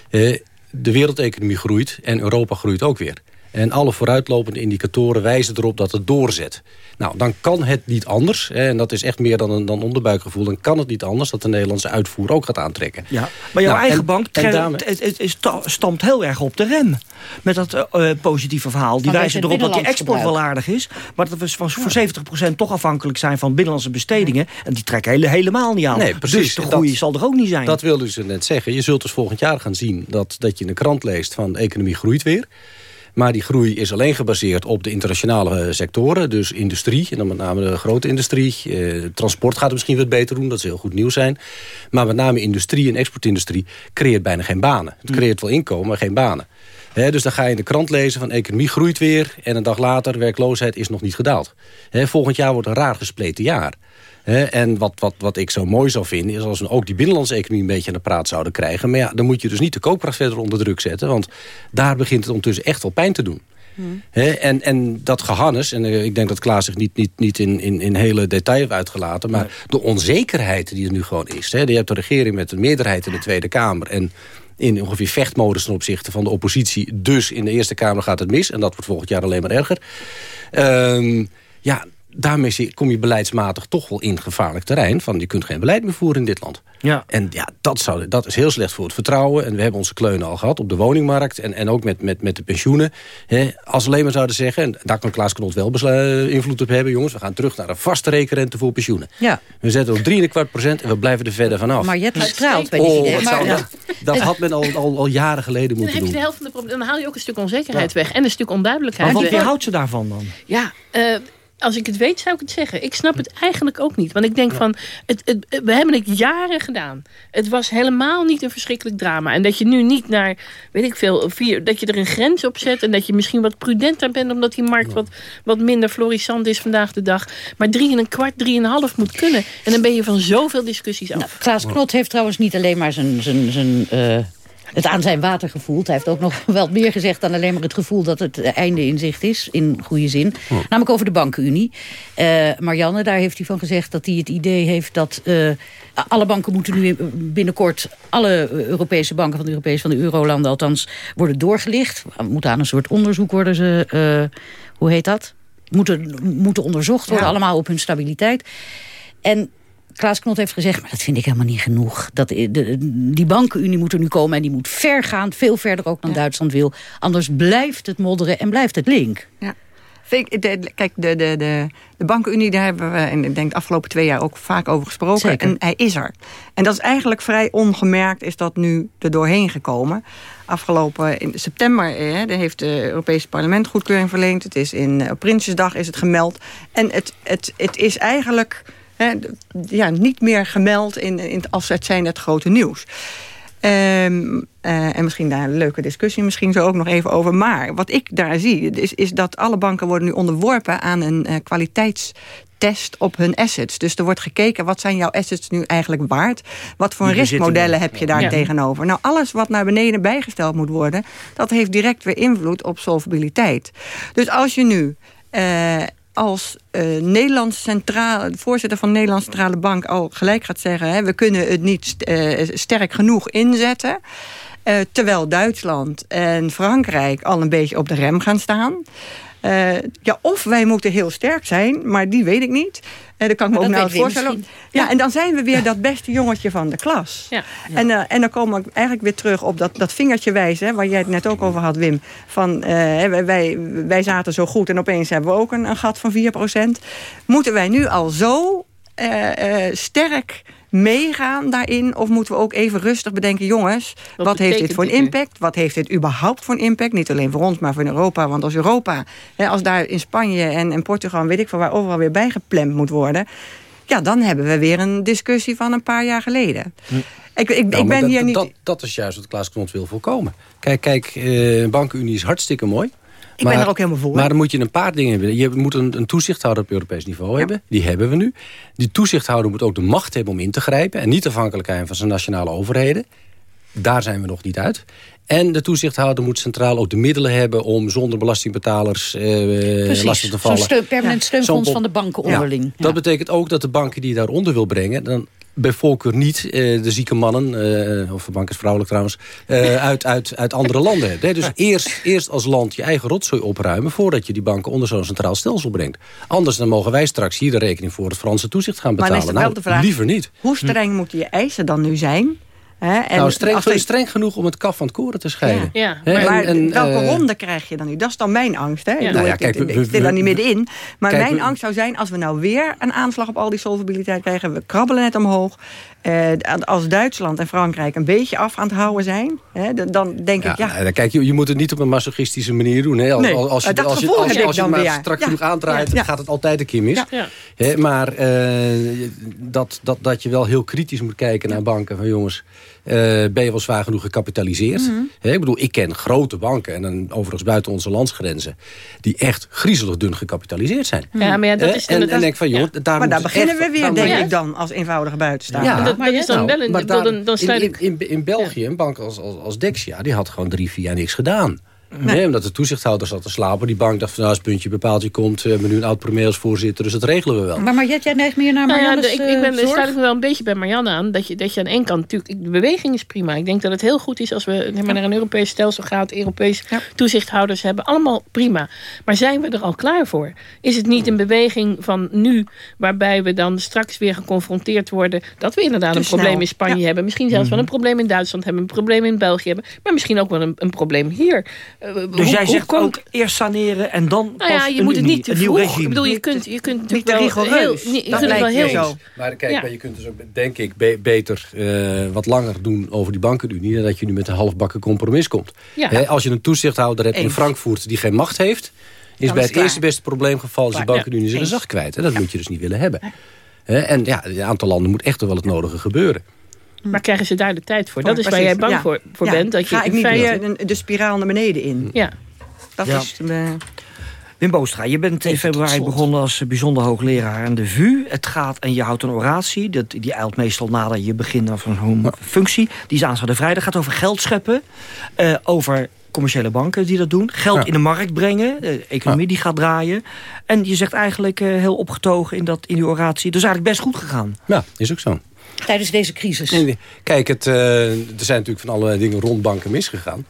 Speaker 11: Eh, de wereldeconomie groeit en Europa groeit ook weer. En alle vooruitlopende indicatoren wijzen erop dat het doorzet. Nou, dan kan het niet anders. Hè, en dat is echt meer dan een dan onderbuikgevoel. Dan kan het niet anders dat de Nederlandse uitvoer ook gaat aantrekken.
Speaker 3: Ja, maar jouw nou, eigen en, bank en daarmee... het, het, het, stamt heel erg op de rem. Met dat uh, positieve verhaal. Die wijzen erop dat die export wel aardig is. Maar dat we van, voor 70% toch afhankelijk zijn van binnenlandse bestedingen. En die trekken hele, helemaal niet aan.
Speaker 11: Nee, precies.
Speaker 3: Dus de groei dat, zal er ook niet zijn.
Speaker 11: Dat wilde ze net zeggen. Je zult dus volgend jaar gaan zien dat, dat je in de krant leest van de economie groeit weer. Maar die groei is alleen gebaseerd op de internationale sectoren. Dus industrie, en dan met name de grote industrie. Eh, transport gaat het misschien wat beter doen, dat zou heel goed nieuws zijn. Maar met name industrie en exportindustrie creëert bijna geen banen. Het creëert wel inkomen, maar geen banen. He, dus dan ga je in de krant lezen van economie groeit weer... en een dag later werkloosheid is nog niet gedaald. He, volgend jaar wordt een raar gespleten jaar. He, en wat, wat, wat ik zo mooi zou vinden... is als we ook die binnenlandse economie een beetje aan de praat zouden krijgen. Maar ja, dan moet je dus niet de koopkracht verder onder druk zetten... want daar begint het ondertussen echt wel pijn te doen. Hmm. en, en dat gehannes, en uh, ik denk dat Klaas zich niet, niet, niet in, in, in hele detail heeft uitgelaten... maar nee. de onzekerheid die er nu gewoon is. He, je hebt de regering met een meerderheid in de Tweede Kamer... en in ongeveer vechtmodus ten opzichte van de oppositie. Dus in de Eerste Kamer gaat het mis. En dat wordt volgend jaar alleen maar erger. Um, ja, daarmee kom je beleidsmatig toch wel in gevaarlijk terrein... van je kunt geen beleid meer voeren in dit land.
Speaker 3: Ja.
Speaker 11: En ja, dat, zou, dat is heel slecht voor het vertrouwen. En we hebben onze kleunen al gehad op de woningmarkt... en, en ook met, met, met de pensioenen. als we alleen maar zouden zeggen... en daar kan Klaas Knot wel invloed op hebben... jongens, we gaan terug naar een vaste rekenrente voor pensioenen.
Speaker 2: Ja.
Speaker 11: We zetten op 3,25 procent en we blijven er verder vanaf.
Speaker 2: Maar je hebt straalt bij die
Speaker 11: oh,
Speaker 2: idee.
Speaker 11: Maar, dat, dat had men al, al, al jaren geleden moeten
Speaker 10: dan
Speaker 11: doen.
Speaker 10: Heb je de helft van de problemen, dan haal je ook een stuk onzekerheid weg. En een stuk onduidelijkheid
Speaker 3: maar wat weerhoudt ze daarvan dan?
Speaker 10: Ja, uh, als ik het weet, zou ik het zeggen. Ik snap het eigenlijk ook niet. Want ik denk van, het, het, we hebben het jaren gedaan. Het was helemaal niet een verschrikkelijk drama. En dat je nu niet naar, weet ik veel, vier, dat je er een grens op zet... en dat je misschien wat prudenter bent... omdat die markt wat, wat minder florissant is vandaag de dag. Maar drie en een kwart, drie en een half moet kunnen. En dan ben je van zoveel discussies af.
Speaker 2: Nou, Klaas Knot heeft trouwens niet alleen maar zijn... zijn, zijn uh het aan zijn water gevoeld. Hij heeft ook nog wel meer gezegd dan alleen maar het gevoel dat het einde in zicht is. In goede zin. Oh. Namelijk over de bankenunie. Uh, Marianne, daar heeft hij van gezegd dat hij het idee heeft dat... Uh, alle banken moeten nu binnenkort, alle Europese banken van de Europese van de Eurolanden althans, worden doorgelicht. Moeten aan een soort onderzoek worden ze, uh, hoe heet dat? Moeten, moeten onderzocht worden, ja. allemaal op hun stabiliteit. En Klaas Knot heeft gezegd, maar dat vind ik helemaal niet genoeg. Dat, de, de, die bankenunie moet er nu komen en die moet vergaand, veel verder ook dan ja. Duitsland wil. Anders blijft het modderen en blijft het link.
Speaker 12: Ja. Kijk, de, de, de, de bankenunie, daar hebben we in ik denk, de afgelopen twee jaar ook vaak over gesproken.
Speaker 2: Zeker.
Speaker 12: En hij is er. En dat is eigenlijk vrij ongemerkt, is dat nu er doorheen gekomen. Afgelopen in september hè, heeft het Europese parlement goedkeuring verleend. Het is in, op Prinsjesdag is het gemeld. En het, het, het is eigenlijk... Ja, niet meer gemeld in, in, als het zijn het grote nieuws. Ehm, en misschien daar een leuke discussie misschien zo ook nog even over. Maar wat ik daar zie, is, is dat alle banken worden nu onderworpen aan een uh, kwaliteits test op hun assets. Dus er wordt gekeken, wat zijn jouw assets nu eigenlijk waard? Wat voor riskmodellen heb je daar tegenover? Nou, alles wat naar beneden bijgesteld moet worden... dat heeft direct weer invloed op solvabiliteit. Dus als je nu... Uh, als uh, Nederlands voorzitter van de Nederlandse Centrale Bank al gelijk gaat zeggen... Hè, we kunnen het niet uh, sterk genoeg inzetten... Uh, terwijl Duitsland en Frankrijk al een beetje op de rem gaan staan. Ja, of wij moeten heel sterk zijn, maar die weet ik niet. Uh, dat kan ik me ook nou voorstellen. Ja, en dan zijn we weer dat beste jongetje van de klas. Ja. En, uh, en dan komen we eigenlijk weer terug op dat, dat vingertje wijzen... waar jij het net ook over had, Wim. Van, wij, wij zaten zo goed en opeens hebben we ook een, een gat van 4%. Moeten wij nu al zo sterk meegaan daarin? Of moeten we ook even rustig bedenken... jongens, wat, heeft dit voor een impact? Wat heeft dit überhaupt voor een impact? Niet alleen voor ons, maar voor Europa. Want als Europa, hè, als daar in Spanje en, en Portugal... weet ik van waar overal weer bijgeplemd moet worden... ja, dan hebben we weer een discussie van een paar jaar geleden. Hm. Ik, ik, ik ben hier niet...
Speaker 11: Dat, dat is juist wat Klaas Knot wil voorkomen. Kijk, kijk uh, bankenunie is hartstikke mooi...
Speaker 12: Ik maar, ben er ook helemaal voor.
Speaker 11: Maar dan moet je een paar dingen hebben. Je moet een, een toezichthouder op Europees niveau hebben. Die hebben we nu. Die toezichthouder moet ook de macht hebben om in te grijpen. En niet afhankelijk zijn van zijn nationale overheden. Daar zijn we nog niet uit. En de toezichthouder moet centraal ook de middelen hebben... om zonder belastingbetalers eh, lastig te vallen.
Speaker 2: Zo'n permanent steunfonds van de banken onderling. Ja,
Speaker 11: dat betekent ook dat de banken die je daaronder wil brengen... dan bij voorkeur niet uh, de zieke mannen, uh, of de bank is vrouwelijk trouwens, uh, uit, uit, uit andere landen hebt. Dus eerst, eerst als land je eigen rotzooi opruimen... voordat je die banken onder zo'n centraal stelsel brengt. Anders dan mogen wij straks hier de rekening voor het Franse toezicht gaan betalen. Maar
Speaker 12: is nou,
Speaker 11: de
Speaker 12: vraag,
Speaker 11: liever niet.
Speaker 12: Hoe streng moeten je eisen dan nu zijn
Speaker 11: en nou, streng, streng genoeg om het kaf van het koren te scheiden.
Speaker 12: Ja. Maar, en, welke uh, ronde krijg je dan nu? Dat is dan mijn angst. Hè? Ja. Nou ja, kijk, ik, ik, zit daar niet middenin. Maar mijn angst zou zijn, als we nou weer een aanslag op al die solvabiliteit krijgen... we krabbelen net omhoog... Uh, als Duitsland en Frankrijk een beetje af aan het houden zijn... Hè, dan denk ik, ja...
Speaker 11: Nou, kijk, je, je, moet het niet op een masochistische manier doen. Hè. Als,
Speaker 12: nee,
Speaker 11: als, je,
Speaker 12: dat
Speaker 11: als,
Speaker 12: je, als,
Speaker 11: als, je maar strak genoeg aandraait, gaat het altijd een keer mis. Hè, maar uh, dat, dat, dat je wel heel kritisch moet kijken naar banken. Van jongens, uh, ben je wel zwaar genoeg gecapitaliseerd? Mm -hmm. He, ik bedoel, ik ken grote banken, en dan overigens buiten onze landsgrenzen... die echt griezelig dun gecapitaliseerd zijn.
Speaker 10: Ja, maar ja, dat is
Speaker 11: en, en, en denk van, joh, daar
Speaker 12: Maar daar beginnen we weer, denk ik dan, als eenvoudige buitenstaander.
Speaker 10: Ja, maar dat is dan wel een... Dan, dan
Speaker 11: in, in, in, in, België, een bank als, als, als Dexia, die had gewoon drie, vier jaar niks gedaan. Nee. omdat de toezichthouder zat te slapen. Die bank dacht van nou, als puntje bepaald je komt... we hebben nu een oud premier als voorzitter, dus dat regelen we wel.
Speaker 2: Maar Marjet, jij neigt meer naar Marianne's
Speaker 10: nou ja, ik, ik ben, sluit ik me wel een beetje bij Marianne aan. Dat je, dat je aan één kant natuurlijk... De beweging is prima. Ik denk dat het heel goed is als we naar een Europees stelsel gaan... Europees ja. toezichthouders hebben. Allemaal prima. Maar zijn we er al klaar voor? Is het niet een beweging van nu... waarbij we dan straks weer geconfronteerd worden... dat we inderdaad een probleem in Spanje ja. hebben. Misschien zelfs wel een probleem in Duitsland hebben. Een probleem in België hebben. Maar misschien ook wel een, een probleem hier.
Speaker 3: Uh, dus jij zegt ook eerst saneren en dan
Speaker 10: nou ja, je moet het niet te vroeg. Ik bedoel, je kunt, je kunt
Speaker 12: niet te rigoureus.
Speaker 10: Heel, je kunt wel heel
Speaker 11: zo. Maar kijk, ja. maar je kunt dus ook, denk ik, be beter uh, wat langer doen over die bankenunie... dan dat je nu met een halfbakken compromis komt. Ja. He, als je een toezichthouder hebt Eens. in Frankfurt die geen macht heeft... is bij het eerste beste probleemgeval is de bankenunie zijn gezag kwijt. En dat moet je dus niet willen hebben. He, en ja, een aantal landen moet echt wel het nodige gebeuren.
Speaker 10: Maar krijgen ze daar de tijd voor? Dat is waar jij bang ja. voor, voor
Speaker 12: ja.
Speaker 10: bent. Dat
Speaker 12: Ga
Speaker 10: je
Speaker 12: ik niet de, de spiraal naar beneden in.
Speaker 10: Ja.
Speaker 12: Dat is... Uh,
Speaker 3: Wim Boostra, je bent in februari begonnen als bijzonder hoogleraar aan de VU. Het gaat en je houdt een oratie. Dat, die eilt meestal nadat je begint van zo'n functie. Die is aanstaande vrijdag. gaat over geld scheppen. Uh, over commerciële banken die dat doen. Geld ja. in de markt brengen. De economie ja. die gaat draaien. En je zegt eigenlijk uh, heel opgetogen in, dat, in die oratie. Dus eigenlijk best goed gegaan.
Speaker 11: Ja, is ook zo.
Speaker 2: Tijdens deze crisis.
Speaker 11: Kijk, het, uh, er zijn natuurlijk van allerlei dingen rond banken misgegaan.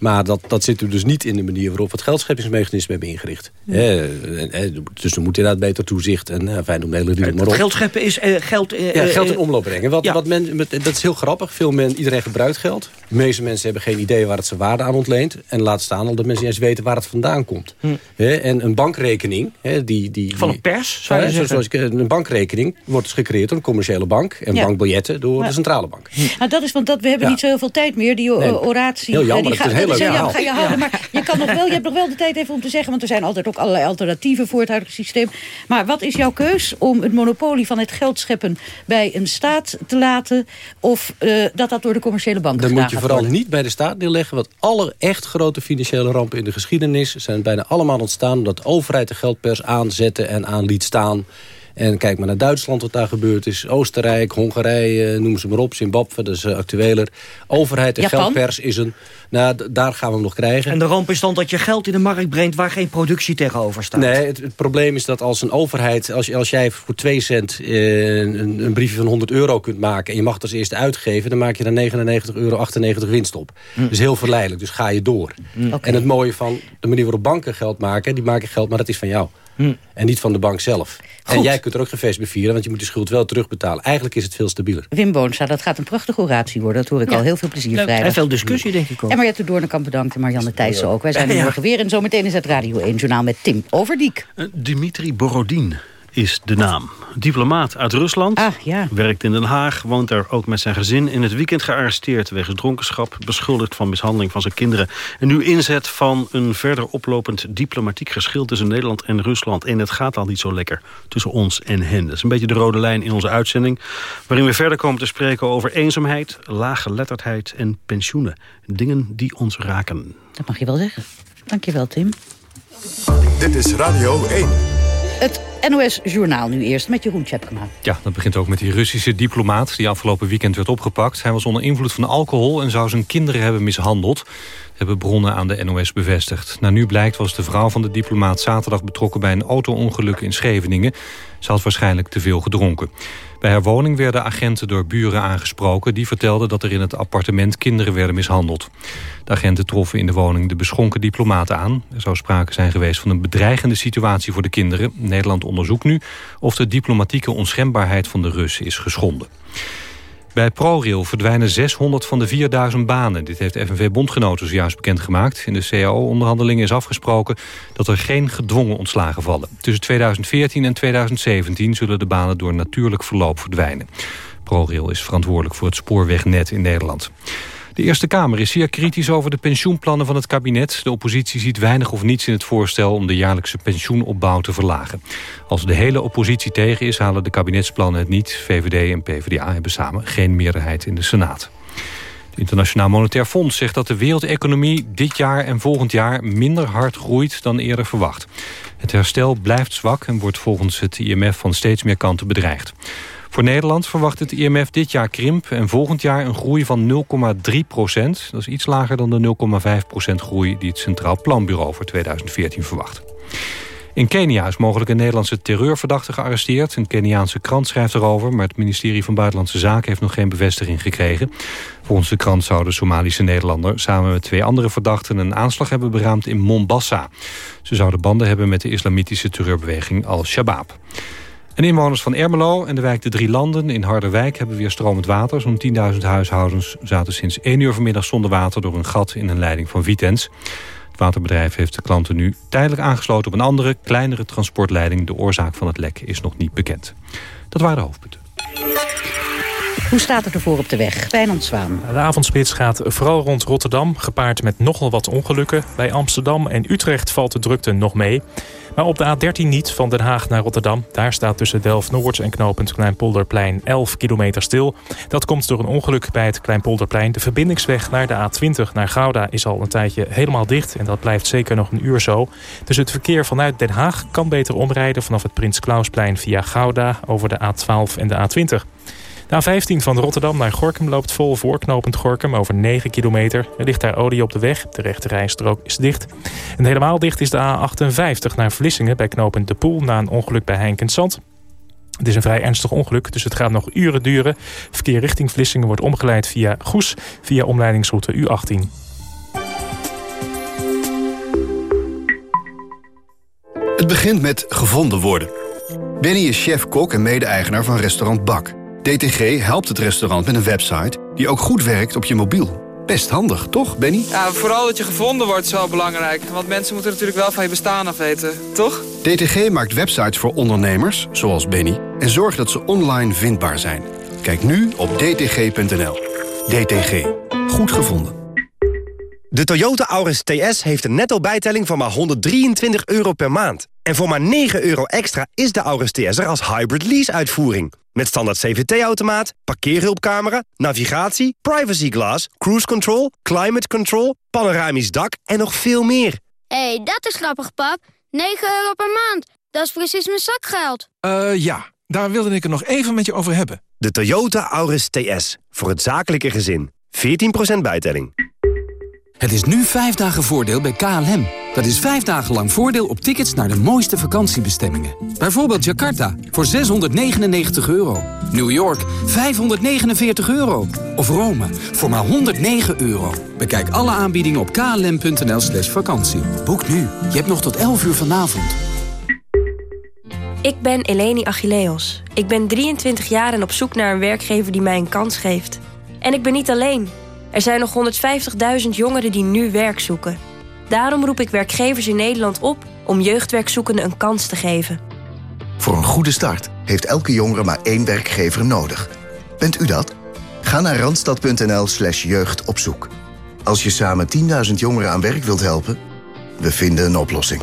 Speaker 11: Maar dat, dat zit er dus niet in de manier waarop we het geldscheppingsmechanisme hebben ingericht. Ja. Eh, dus er moet inderdaad beter toezicht en uh, fijn om de hele maar op.
Speaker 3: Geld scheppen is uh, geld...
Speaker 11: ja, geld in omloop brengen. Wat, ja. wat men, dat is heel grappig. Veel men, iedereen gebruikt geld. De meeste mensen hebben geen idee waar het zijn waarde aan ontleent. En laat staan al dat mensen eens weten waar het vandaan komt. Hm. en een bankrekening... die, die,
Speaker 3: Van een pers, zou je
Speaker 11: zoals, Een bankrekening wordt dus gecreëerd door een commerciële bank. En bankbiljetten door de centrale bank.
Speaker 2: Nou, dat is, want dat, we hebben niet zo heel veel tijd meer. Die oratie...
Speaker 11: Heel jammer,
Speaker 2: die
Speaker 11: het
Speaker 2: leuk. Ja, ga je houden, maar je, kan nog wel, je hebt nog wel de tijd even om te zeggen... want er zijn altijd ook allerlei alternatieven voor het huidige systeem. Maar wat is jouw keus om het monopolie van het geld scheppen... bij een staat te laten of uh, dat dat door de commerciële banken
Speaker 11: Dan moet je vooral niet bij de staat neerleggen... want alle echt grote financiële rampen in de geschiedenis... zijn bijna allemaal ontstaan omdat de overheid de geldpers aanzette en aan liet staan... En kijk maar naar Duitsland wat daar gebeurd is. Oostenrijk, Hongarije, noem ze maar op. Zimbabwe, dat is uh, actueler. Overheid en geldpers is een... Nou, daar gaan we hem nog krijgen.
Speaker 3: En de ramp is dan dat je geld in de markt brengt... waar geen productie tegenover staat.
Speaker 11: Nee, het, probleem is dat als een overheid... als, als jij voor 2 cent uh, een, een, briefje van 100 euro kunt maken... en je mag het als eerste uitgeven... dan maak je er 99 euro 98 winst op. Mm. Dat is heel verleidelijk, dus ga je door. Mm. En het mooie van de manier waarop banken geld maken... die maken geld, maar dat is van jou. Hm. En niet van de bank zelf. En jij kunt er ook geen feest bevieren, want je moet die schuld wel terugbetalen. Eigenlijk is het veel stabieler.
Speaker 2: Wim Boonstra, dat gaat een prachtige oratie worden. Dat hoor ik al heel veel plezier vrijdag.
Speaker 3: En veel discussie, denk ik ook.
Speaker 2: En Mariette Doornekamp bedankt en Marianne Thijssen ook. Wij zijn er morgen weer en zometeen is het Radio 1 Journaal met Tim Overdiek.
Speaker 13: Uh, Dimitri Borodin is de naam. Diplomaat uit Rusland, ah, ja. werkt in Den Haag... woont er ook met zijn gezin. In het weekend gearresteerd wegens dronkenschap... beschuldigd van mishandeling van zijn kinderen. En nu inzet van een verder oplopend diplomatiek geschil... tussen Nederland en Rusland. En het gaat al niet zo lekker tussen ons en hen. Dat is een beetje de rode lijn in onze uitzending... waarin we verder komen te spreken over eenzaamheid... laaggeletterdheid en pensioenen. Dingen die ons raken.
Speaker 2: Dat mag je wel zeggen. Dankjewel, Tim.
Speaker 1: Dit is Radio 1.
Speaker 2: Het NOS Journaal nu eerst met Jeroen Tjepkema.
Speaker 4: Ja, dat begint ook met die Russische diplomaat... die afgelopen weekend werd opgepakt. Hij was onder invloed van alcohol en zou zijn kinderen hebben mishandeld hebben bronnen aan de NOS bevestigd. Naar nu blijkt was de vrouw van de diplomaat zaterdag betrokken bij een auto-ongeluk in Scheveningen. Ze had waarschijnlijk te veel gedronken. Bij haar woning werden agenten door buren aangesproken... die vertelden dat er in het appartement kinderen werden mishandeld. De agenten troffen in de woning de beschonken diplomaat aan. Er zou sprake zijn geweest van een bedreigende situatie voor de kinderen. Nederland onderzoekt nu of de diplomatieke onschendbaarheid van de Russen is geschonden. Bij ProRail verdwijnen 600 van de 4000 banen. Dit heeft FNV-bondgenoten zojuist bekendgemaakt. In de CAO-onderhandelingen is afgesproken dat er geen gedwongen ontslagen vallen. Tussen 2014 en 2017 zullen de banen door natuurlijk verloop verdwijnen. ProRail is verantwoordelijk voor het spoorwegnet in Nederland. De Eerste Kamer is zeer kritisch over de pensioenplannen van het kabinet. De oppositie ziet weinig of niets in het voorstel om de jaarlijkse pensioenopbouw te verlagen. Als de hele oppositie tegen is, halen de kabinetsplannen het niet. VVD en PvdA hebben samen geen meerderheid in de Senaat. Het Internationaal Monetair Fonds zegt dat de wereldeconomie dit jaar en volgend jaar minder hard groeit dan eerder verwacht. Het herstel blijft zwak en wordt volgens het IMF van steeds meer kanten bedreigd. Voor Nederland verwacht het IMF dit jaar krimp en volgend jaar een groei van 0,3 procent. Dat is iets lager dan de 0,5 procent groei die het Centraal Planbureau voor 2014 verwacht. In Kenia is mogelijk een Nederlandse terreurverdachte gearresteerd. Een Keniaanse krant schrijft erover, maar het ministerie van Buitenlandse Zaken heeft nog geen bevestiging gekregen. Volgens de krant zou de Somalische Nederlander samen met twee andere verdachten een aanslag hebben beraamd in Mombasa. Ze zouden banden hebben met de islamitische terreurbeweging Al-Shabaab. Inwoners van Ermelo en de wijk De Drie Landen in Harderwijk... hebben weer stromend water. Zo'n 10.000 huishoudens zaten sinds 1 uur vanmiddag zonder water... door een gat in een leiding van Vitens. Het waterbedrijf heeft de klanten nu tijdelijk aangesloten... op een andere, kleinere transportleiding. De oorzaak van het lek is nog niet bekend. Dat waren de hoofdpunten.
Speaker 2: Hoe staat het ervoor op de weg? Wijnand Zwaan.
Speaker 6: De avondspits gaat vooral rond Rotterdam, gepaard met nogal wat ongelukken. Bij Amsterdam en Utrecht valt de drukte nog mee. Maar op de A13 niet, van Den Haag naar Rotterdam. Daar staat tussen Delft-Noord en knooppunt Kleinpolderplein 11 kilometer stil. Dat komt door een ongeluk bij het Kleinpolderplein. De verbindingsweg naar de A20 naar Gouda is al een tijdje helemaal dicht. En dat blijft zeker nog een uur zo. Dus het verkeer vanuit Den Haag kan beter omrijden... vanaf het Prins Klausplein via Gouda over de A12 en de A20. De A15 van Rotterdam naar Gorkum loopt vol voorknopend Gorkum over 9 kilometer. Er ligt daar olie op de weg. De rechte rijstrook is dicht. En helemaal dicht is de A58 naar Vlissingen bij knooppunt De Poel... na een ongeluk bij Heinkensand. Het is een vrij ernstig ongeluk, dus het gaat nog uren duren. Verkeer richting Vlissingen wordt omgeleid via Goes... via omleidingsroute U18.
Speaker 14: Het begint met gevonden worden. Benny is chef-kok en mede-eigenaar van restaurant Bak... DTG helpt het restaurant met een website die ook goed werkt op je mobiel. Best handig, toch, Benny?
Speaker 15: Ja, vooral dat je gevonden wordt is wel belangrijk. Want mensen moeten natuurlijk wel van je bestaan af weten, toch?
Speaker 14: DTG maakt websites voor ondernemers, zoals Benny... en zorgt dat ze online vindbaar zijn. Kijk nu op dtg.nl. DTG. Goed gevonden.
Speaker 16: De Toyota Auris TS heeft een netto bijtelling van maar 123 euro per maand. En voor maar 9 euro extra is de Auris TS er als hybrid lease-uitvoering. Met standaard CVT-automaat, parkeerhulpcamera, navigatie, privacy glass, cruise control, climate control, panoramisch dak en nog veel meer.
Speaker 17: Hé, hey, dat is grappig, pap. 9 euro per maand. Dat is precies mijn zakgeld.
Speaker 18: Eh, uh, ja. Daar wilde ik het nog even met je over hebben.
Speaker 16: De Toyota Auris TS. Voor het zakelijke gezin. 14% bijtelling.
Speaker 19: Het is nu vijf dagen voordeel bij KLM. Dat is vijf dagen lang voordeel op tickets naar de mooiste vakantiebestemmingen. Bijvoorbeeld Jakarta voor 699 euro. New York 549 euro. Of Rome voor maar 109 euro. Bekijk alle aanbiedingen op klm.nl slash vakantie. Boek nu. Je hebt nog tot 11 uur vanavond.
Speaker 20: Ik ben Eleni Achilleos. Ik ben 23 jaar en op zoek naar een werkgever die mij een kans geeft. En ik ben niet alleen. Er zijn nog 150.000 jongeren die nu werk zoeken. Daarom roep ik werkgevers in Nederland op om jeugdwerkzoekenden een kans te geven.
Speaker 21: Voor een goede start heeft elke jongere maar één werkgever nodig. Bent u dat? Ga naar randstad.nl slash jeugdopzoek. Als je samen 10.000 jongeren aan werk wilt helpen, we vinden een oplossing.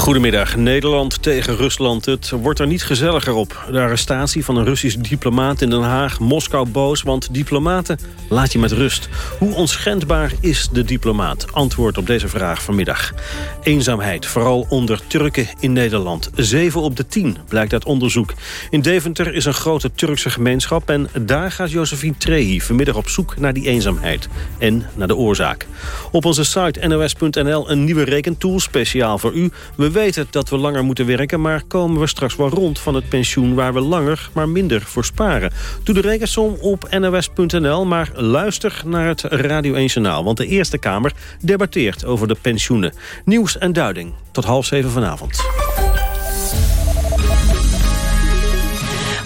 Speaker 13: Goedemiddag. Nederland tegen Rusland. Het wordt er niet gezelliger op. De arrestatie van een Russisch diplomaat in Den Haag. Moskou boos, want diplomaten laat je met rust. Hoe onschendbaar is de diplomaat? Antwoord op deze vraag vanmiddag. Eenzaamheid, vooral onder Turken in Nederland. 7 op de 10 blijkt uit onderzoek. In Deventer is een grote Turkse gemeenschap... en daar gaat Josephine Trehi vanmiddag op zoek naar die eenzaamheid. En naar de oorzaak. Op onze site nos.nl een nieuwe rekentool speciaal voor u... we weten dat we langer moeten werken, maar komen we straks wel rond van het pensioen waar we langer, maar minder voor sparen. Doe de rekensom op nos.nl, maar luister naar het Radio 1 Journaal, want de Eerste Kamer debatteert over de pensioenen. Nieuws en duiding. Tot half zeven vanavond.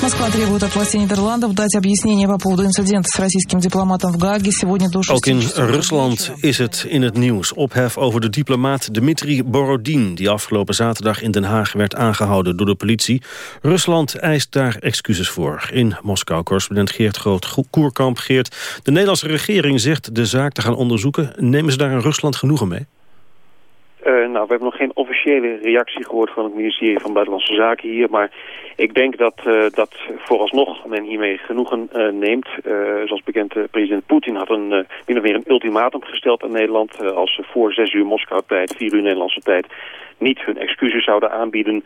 Speaker 22: Москва требует от властей Нидерландов дать объяснение по поводу инцидента с российским дипломатом в Гааге. Сегодня до
Speaker 13: Ook in Rusland is het in het nieuws. Ophef over de diplomaat Dmitri Borodin... die afgelopen zaterdag in Den Haag werd aangehouden door de politie. Rusland eist daar excuses voor. In Moskou, correspondent Geert Groot-Koerkamp. Geert, de Nederlandse regering zegt de zaak te gaan onderzoeken. Nemen ze daar in Rusland genoegen mee?
Speaker 23: Uh, nou, we hebben nog geen officiële reactie gehoord van het ministerie van Buitenlandse Zaken hier. Maar ik denk dat, uh, dat vooralsnog men hiermee genoegen uh, neemt. zoals bekend, president Poetin had een, min of meer een ultimatum gesteld aan Nederland. als ze voor zes uur Moskou-tijd, vier uur Nederlandse tijd, niet hun excuses zouden aanbieden.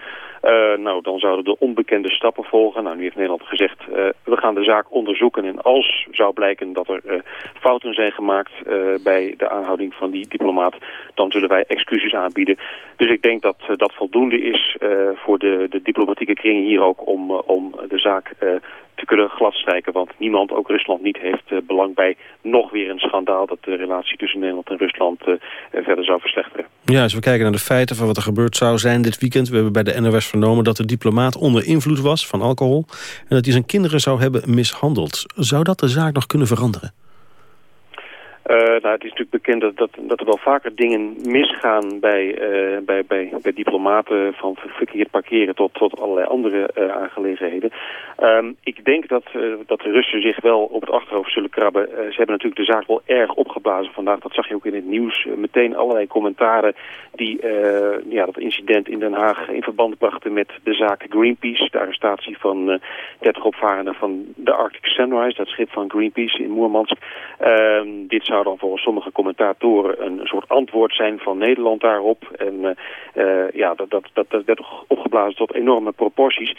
Speaker 23: nou, dan zouden de onbekende stappen volgen. Nou, nu heeft Nederland gezegd, we gaan de zaak onderzoeken. En als zou blijken dat er fouten zijn gemaakt bij de aanhouding van die diplomaat, dan zullen wij excuses aanbieden. Dus ik denk dat dat voldoende is voor de, de diplomatieke kring hier ook om, om de zaak te kunnen gladstrijken. Want niemand, ook Rusland niet, heeft belang bij nog weer een schandaal... dat de relatie tussen Nederland en Rusland verder zou verslechteren.
Speaker 13: Ja, als we kijken naar de feiten van wat er gebeurd zou zijn dit weekend... we hebben bij de NOS vernomen dat de diplomaat onder invloed was van alcohol... en dat hij zijn kinderen zou hebben mishandeld. Zou dat de zaak nog kunnen veranderen?
Speaker 23: Uh, nou, het is natuurlijk bekend dat, dat, dat er wel vaker dingen misgaan bij, uh, bij, bij, bij diplomaten van verkeerd parkeren tot, tot allerlei andere uh, aangelegenheden. Um, ik denk dat, dat de Russen zich wel op het achterhoofd zullen krabben. ze hebben natuurlijk de zaak wel erg opgeblazen vandaag. Dat zag je ook in het nieuws. meteen allerlei commentaren die ja, dat incident in Den Haag in verband brachten met de zaak Greenpeace. De arrestatie van 30 opvarenden van de Arctic Sunrise, dat schip van Greenpeace in Moermansk. Ehm, dit zou dan volgens sommige commentatoren een soort antwoord zijn van Nederland daarop. En ja, dat, dat, dat, dat werd opgeblazen tot enorme proporties.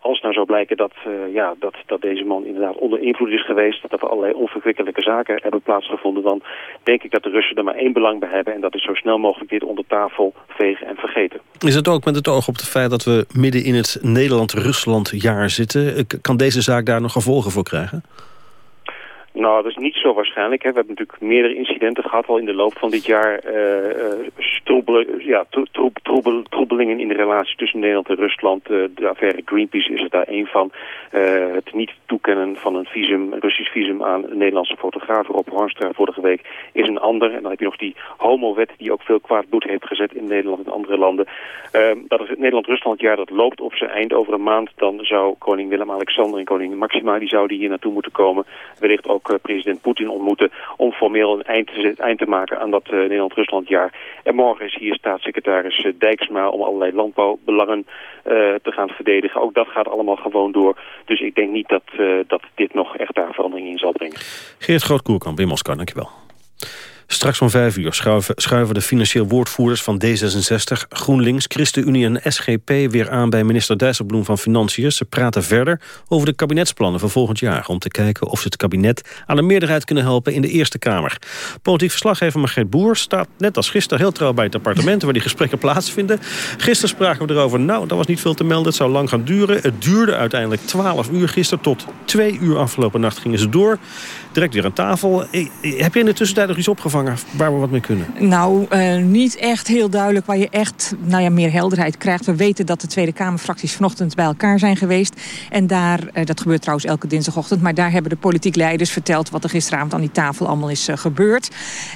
Speaker 23: Als nou zou blijken dat, ja, dat, dat deze man inderdaad onder invloed is geweest, dat er allerlei onverkwikkelijke zaken hebben plaatsgevonden, dan denk ik dat de Russen er maar één belang bij hebben en dat is zo snel mogelijk dit onder tafel vegen en vergeten.
Speaker 13: Is het ook met het oog op het feit dat we midden in het Nederland-Rusland jaar zitten? Kan deze zaak daar nog gevolgen voor krijgen?
Speaker 23: Nou, dat is niet zo waarschijnlijk. Hè. We hebben natuurlijk meerdere incidenten gehad al in de loop van dit jaar. Uh, ja, troebel, troebelingen in de relatie tussen Nederland en Rusland. Uh, de affaire Greenpeace is er daar één van. Het niet toekennen van een visum, een Russisch visum aan een Nederlandse fotograaf Rob Hornstra vorige week is een ander. En dan heb je nog die homowet die ook veel kwaad bloed heeft gezet in Nederland en andere landen. Ehm, dat is het Nederland-Rusland jaar dat loopt op zijn eind over een maand. Dan zou koning Willem-Alexander en koningin Maxima, die zouden hier naartoe moeten komen. Wellicht ook uh, president Poetin ontmoeten om formeel een eind te, eind te maken aan dat uh, Nederland-Rusland jaar. En morgen is hier staatssecretaris uh, Dijksma om allerlei landbouwbelangen te gaan verdedigen. Ook dat gaat allemaal gewoon door. Dus ik denk niet dat, dat dit nog echt daar verandering in zal brengen.
Speaker 13: Geert Groot-Koerkamp in Moskou, dankjewel. Straks om vijf uur schuiven, de financieel woordvoerders van D66, GroenLinks, ChristenUnie en SGP weer aan bij minister Dijsselbloem van Financiën. Ze praten verder over de kabinetsplannen voor volgend jaar... om te kijken of ze het kabinet aan een meerderheid kunnen helpen in de Eerste Kamer. Politiek verslaggever Margreet Boer staat net als gisteren heel trouw bij het appartement... waar die gesprekken plaatsvinden. Gisteren spraken we erover, nou, dat was niet veel te melden, het zou lang gaan duren. Het duurde uiteindelijk 12 uur gisteren, tot twee uur afgelopen nacht gingen ze door. Direct weer aan tafel. Eh, eh, heb je in de tussentijd nog iets opgevangen waar we wat mee kunnen?
Speaker 22: Nou, uh, niet echt heel duidelijk waar je echt nou ja, meer helderheid krijgt. We weten dat de Tweede Kamerfracties vanochtend bij elkaar zijn geweest. En daar, dat gebeurt trouwens elke dinsdagochtend... maar daar hebben de politiek leiders verteld... wat er gisteravond aan die tafel allemaal is gebeurd.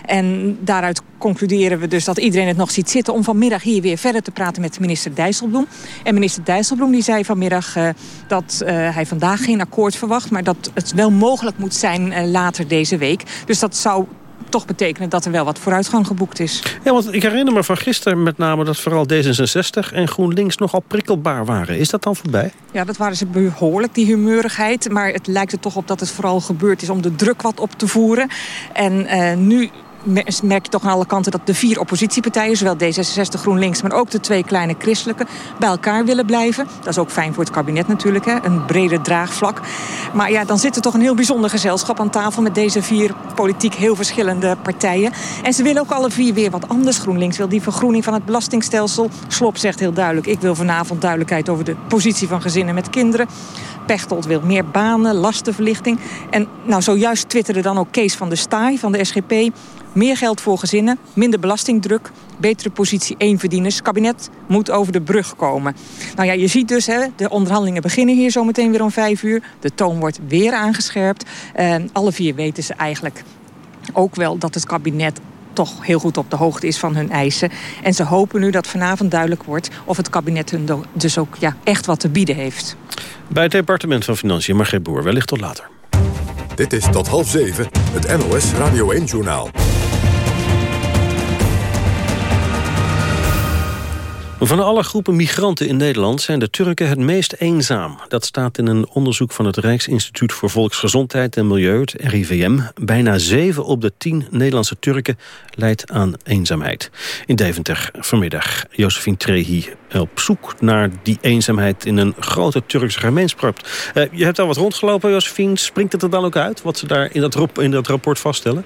Speaker 22: En daaruit concluderen we dus dat iedereen het nog ziet zitten... om vanmiddag hier weer verder te praten met minister Dijsselbloem. En minister Dijsselbloem die zei vanmiddag dat hij vandaag geen akkoord verwacht... maar dat het wel mogelijk moet zijn later deze week. Dus dat zou toch betekenen dat er wel wat vooruitgang geboekt is.
Speaker 13: Ja, want ik herinner me van gisteren met name dat vooral D66 en GroenLinks nogal prikkelbaar waren. Is dat dan voorbij?
Speaker 22: Ja, dat waren ze behoorlijk, die humeurigheid. Maar het lijkt er toch op dat het vooral gebeurd is om de druk wat op te voeren. En uh, nu merk je toch aan alle kanten dat de vier oppositiepartijen... zowel D66, GroenLinks, maar ook de twee kleine christelijke... bij elkaar willen blijven. Dat is ook fijn voor het kabinet natuurlijk, hè? een breder draagvlak. Maar ja, dan zit er toch een heel bijzonder gezelschap aan tafel... met deze vier politiek heel verschillende partijen. En ze willen ook alle vier weer wat anders. GroenLinks wil die vergroening van het belastingstelsel. Slop zegt heel duidelijk, ik wil vanavond duidelijkheid... over de positie van gezinnen met kinderen. Pechtold wil meer banen, lastenverlichting. En nou, zojuist twitterde dan ook Kees van der Staaij van de SGP... Meer geld voor gezinnen, minder belastingdruk, betere positie één verdieners. Het kabinet moet over de brug komen. Nou ja, je ziet dus, hè, de onderhandelingen beginnen hier zometeen weer om vijf uur. De toon wordt weer aangescherpt. Alle vier weten ze eigenlijk ook wel dat het kabinet toch heel goed op de hoogte is van hun eisen. En ze hopen nu dat vanavond duidelijk wordt... of het kabinet hun dus ook ja, echt wat te bieden heeft.
Speaker 13: Bij het departement van Financiën, Margreet Boer, wellicht tot later.
Speaker 1: Dit is tot half zeven, het NOS Radio 1-journaal.
Speaker 13: Van alle groepen migranten in Nederland zijn de Turken het meest eenzaam. Dat staat in een onderzoek van het Rijksinstituut voor Volksgezondheid en Milieu, het RIVM. Bijna 7 op de 10 Nederlandse Turken leidt aan eenzaamheid. In Deventer vanmiddag Josephine Trehi op zoek naar die eenzaamheid in een grote Turkse gemeenschap. Uh, je hebt al wat rondgelopen, Josephine. Springt het er dan ook uit, wat ze daar in dat, in dat rapport vaststellen?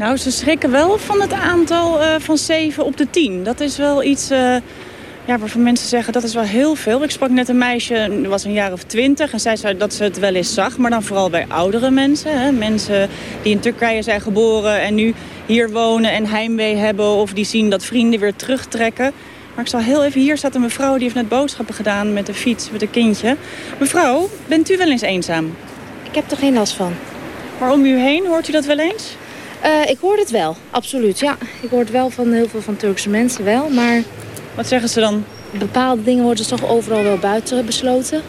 Speaker 24: Nou, ze schrikken wel van het aantal uh, van 7 op de 10. Dat is wel iets uh, ja, waarvan mensen zeggen dat is wel heel veel. Ik sprak net een meisje, die was een jaar of 20 en zij zei dat ze het wel eens zag. Maar dan vooral bij oudere mensen. Hè? Mensen die in Turkije zijn geboren en nu hier wonen en heimwee hebben. Of die zien dat vrienden weer terugtrekken. Maar ik zal heel even, hier staat een mevrouw die heeft net boodschappen gedaan met de fiets, met een kindje. Mevrouw, bent u wel eens eenzaam?
Speaker 25: Ik heb er geen last van.
Speaker 24: Maar om u heen, hoort u dat wel eens?
Speaker 25: Uh, ik hoor het wel, absoluut. Ja, ik hoor het wel van heel veel van Turkse mensen wel, maar...
Speaker 24: Wat zeggen ze dan?
Speaker 25: Bepaalde dingen worden toch overal wel buiten besloten.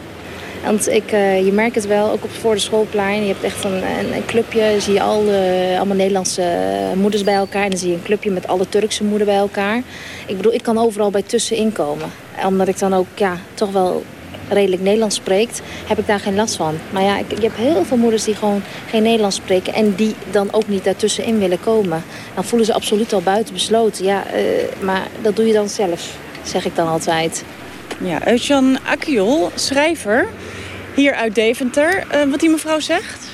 Speaker 25: Want ik, uh, je merkt het wel, ook op voor de schoolplein. Je hebt echt een, een, een clubje, zie je al de, allemaal Nederlandse moeders bij elkaar. En dan zie je een clubje met alle Turkse moeders bij elkaar. Ik bedoel, ik kan overal bij tussenin komen. Omdat ik dan ook ja, toch wel redelijk Nederlands spreekt, heb ik daar geen last van. Maar ja, ik, ik heb heel veel moeders die gewoon geen Nederlands spreken... en die dan ook niet daartussenin willen komen. Dan voelen ze absoluut al buiten besloten. Ja, uh, maar dat doe je dan zelf, zeg ik dan altijd.
Speaker 24: Ja, Eutjan Akiol, schrijver, hier uit Deventer. Uh, wat die mevrouw zegt?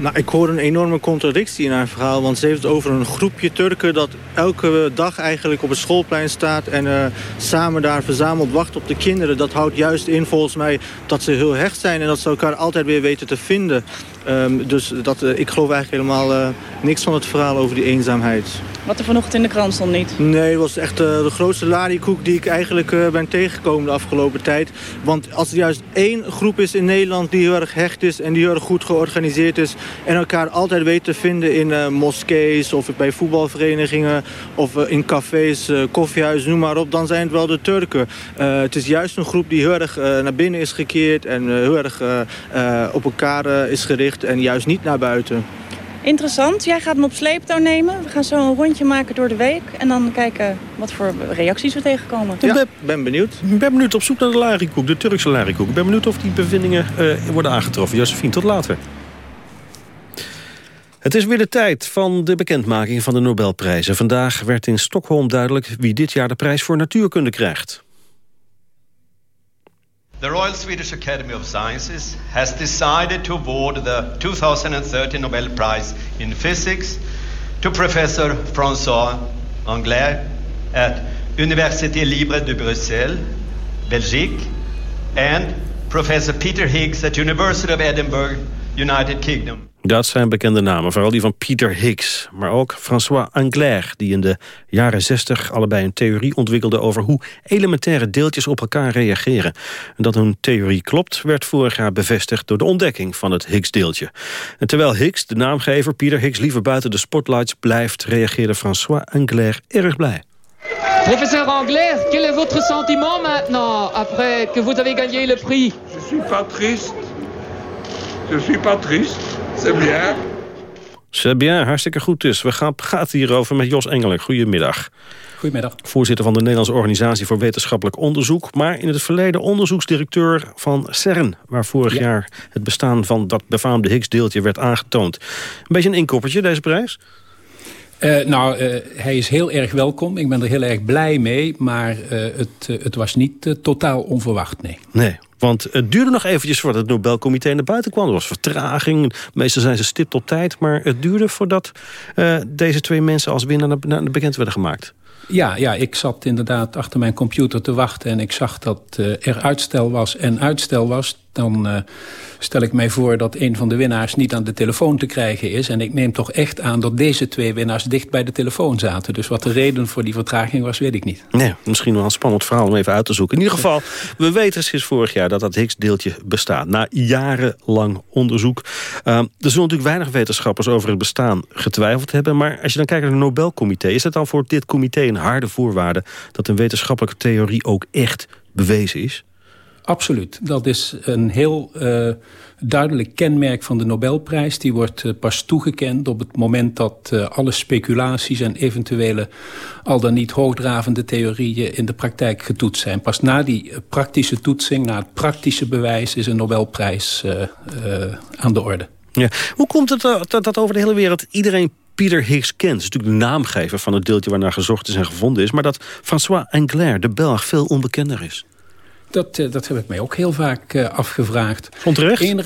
Speaker 26: Nou, ik hoor een enorme contradictie in haar verhaal. Want ze heeft het over een groepje Turken dat elke dag eigenlijk op het schoolplein staat... en uh, samen daar verzameld wacht op de kinderen. Dat houdt juist in volgens mij dat ze heel hecht zijn... en dat ze elkaar altijd weer weten te vinden. Um, dus dat, uh, ik geloof eigenlijk helemaal uh, niks van het verhaal over die eenzaamheid.
Speaker 24: Wat er vanochtend in de krant stond niet?
Speaker 26: Nee, het was echt uh, de grootste lariekoek die ik eigenlijk ben tegengekomen de afgelopen tijd. Want als er juist één groep is in Nederland die heel erg hecht is... en die heel erg goed georganiseerd is... en elkaar altijd weet te vinden in moskees of bij voetbalverenigingen... of in cafés, koffiehuizen, noem maar op, dan zijn het wel de Turken. het is juist een groep die heel erg naar binnen is gekeerd... en heel erg op elkaar is gericht en juist niet naar buiten.
Speaker 24: Interessant. Jij gaat hem op sleeptouw nemen. We gaan zo een rondje maken door de week. En dan kijken wat voor reacties we tegenkomen.
Speaker 26: Ik ben, ben, benieuwd.
Speaker 13: Ik ben benieuwd op zoek naar de larikoek, de Turkse larikoek. Ik ben benieuwd of die bevindingen uh, worden aangetroffen. Josephine, tot later. Het is weer de tijd van de bekendmaking van de Nobelprijzen. Vandaag werd in Stockholm duidelijk wie dit jaar de prijs voor natuurkunde krijgt.
Speaker 27: The Royal Swedish Academy of Sciences has decided to award the 2013 Nobel Prize in Physics to Professor François Anglais at Université Libre de Bruxelles, Belgique, and Professor Peter Higgs at University of Edinburgh, United Kingdom.
Speaker 13: Dat zijn bekende namen, vooral die van Peter Higgs. Maar ook François Anglaire, die in de jaren 60 allebei een theorie ontwikkelde... over hoe elementaire deeltjes op elkaar reageren. En dat hun theorie klopt, werd vorig jaar bevestigd... door de ontdekking van het Higgs-deeltje. En terwijl Higgs, de naamgever, Peter Higgs... liever buiten de spotlights blijft... reageerde François Anglaire erg blij.
Speaker 28: Professeur Anglaire, quel est votre sentiment maintenant... après que vous avez gagné le prix
Speaker 29: Je suis pas triste. Je suis pas triste. C'est bien.
Speaker 13: C'est bien, hartstikke goed dus. We gaan praten hierover met Jos Engelen. Goedemiddag.
Speaker 30: Goedemiddag.
Speaker 13: Voorzitter van de Nederlandse Organisatie voor Wetenschappelijk Onderzoek... maar in het verleden onderzoeksdirecteur van CERN... waar vorig jaar het bestaan van dat befaamde Higgs-deeltje werd aangetoond. Een beetje een inkoppertje, deze prijs?
Speaker 30: Uh, nou, uh, hij is heel erg welkom. Ik ben er heel erg blij mee. Maar uh, het, het was niet totaal onverwacht, nee.
Speaker 13: Nee, want het duurde nog eventjes voordat het Nobelcomité naar buiten kwam. Er was vertraging. Meestal zijn ze stipt op tijd. Maar het duurde voordat deze twee mensen als winnaar naar, naar bekend werden gemaakt.
Speaker 30: Ja, ja, ik zat inderdaad achter mijn computer te wachten... en ik zag dat uh, er uitstel was en uitstel was. Dan uh, stel ik mij voor dat een van de winnaars niet aan de telefoon te krijgen is. En ik neem toch echt aan dat deze twee winnaars dicht bij de telefoon zaten. Dus wat de reden voor die vertraging was, weet ik niet.
Speaker 13: Nee, misschien wel een spannend verhaal om even uit te zoeken. In ieder geval, we weten sinds vorig jaar dat dat Higgs-deeltje bestaat. Na jarenlang onderzoek. Uh, er zullen natuurlijk weinig wetenschappers over het bestaan getwijfeld hebben. Maar als je dan kijkt naar het Nobelcomité... is het dan voor dit comité een harde voorwaarde... dat een wetenschappelijke theorie ook echt bewezen is?
Speaker 30: Absoluut. Dat is een heel uh, duidelijk kenmerk van de Nobelprijs. Die wordt uh, pas toegekend op het moment dat uh, alle speculaties... en eventuele al dan niet hoogdravende theorieën in de praktijk getoetst zijn. Pas na die praktische toetsing, na het praktische bewijs... is een Nobelprijs aan de orde.
Speaker 13: Ja. Hoe komt het dat, dat over de hele wereld iedereen Peter Higgs kent. Dat is natuurlijk de naamgever van het deeltje waarnaar gezocht is en gevonden is. Maar dat François Anglaire, de Belg, veel onbekender is.
Speaker 30: Dat, uh, dat heb ik mij ook heel vaak uh, afgevraagd.
Speaker 13: Onterecht?
Speaker 30: Uh,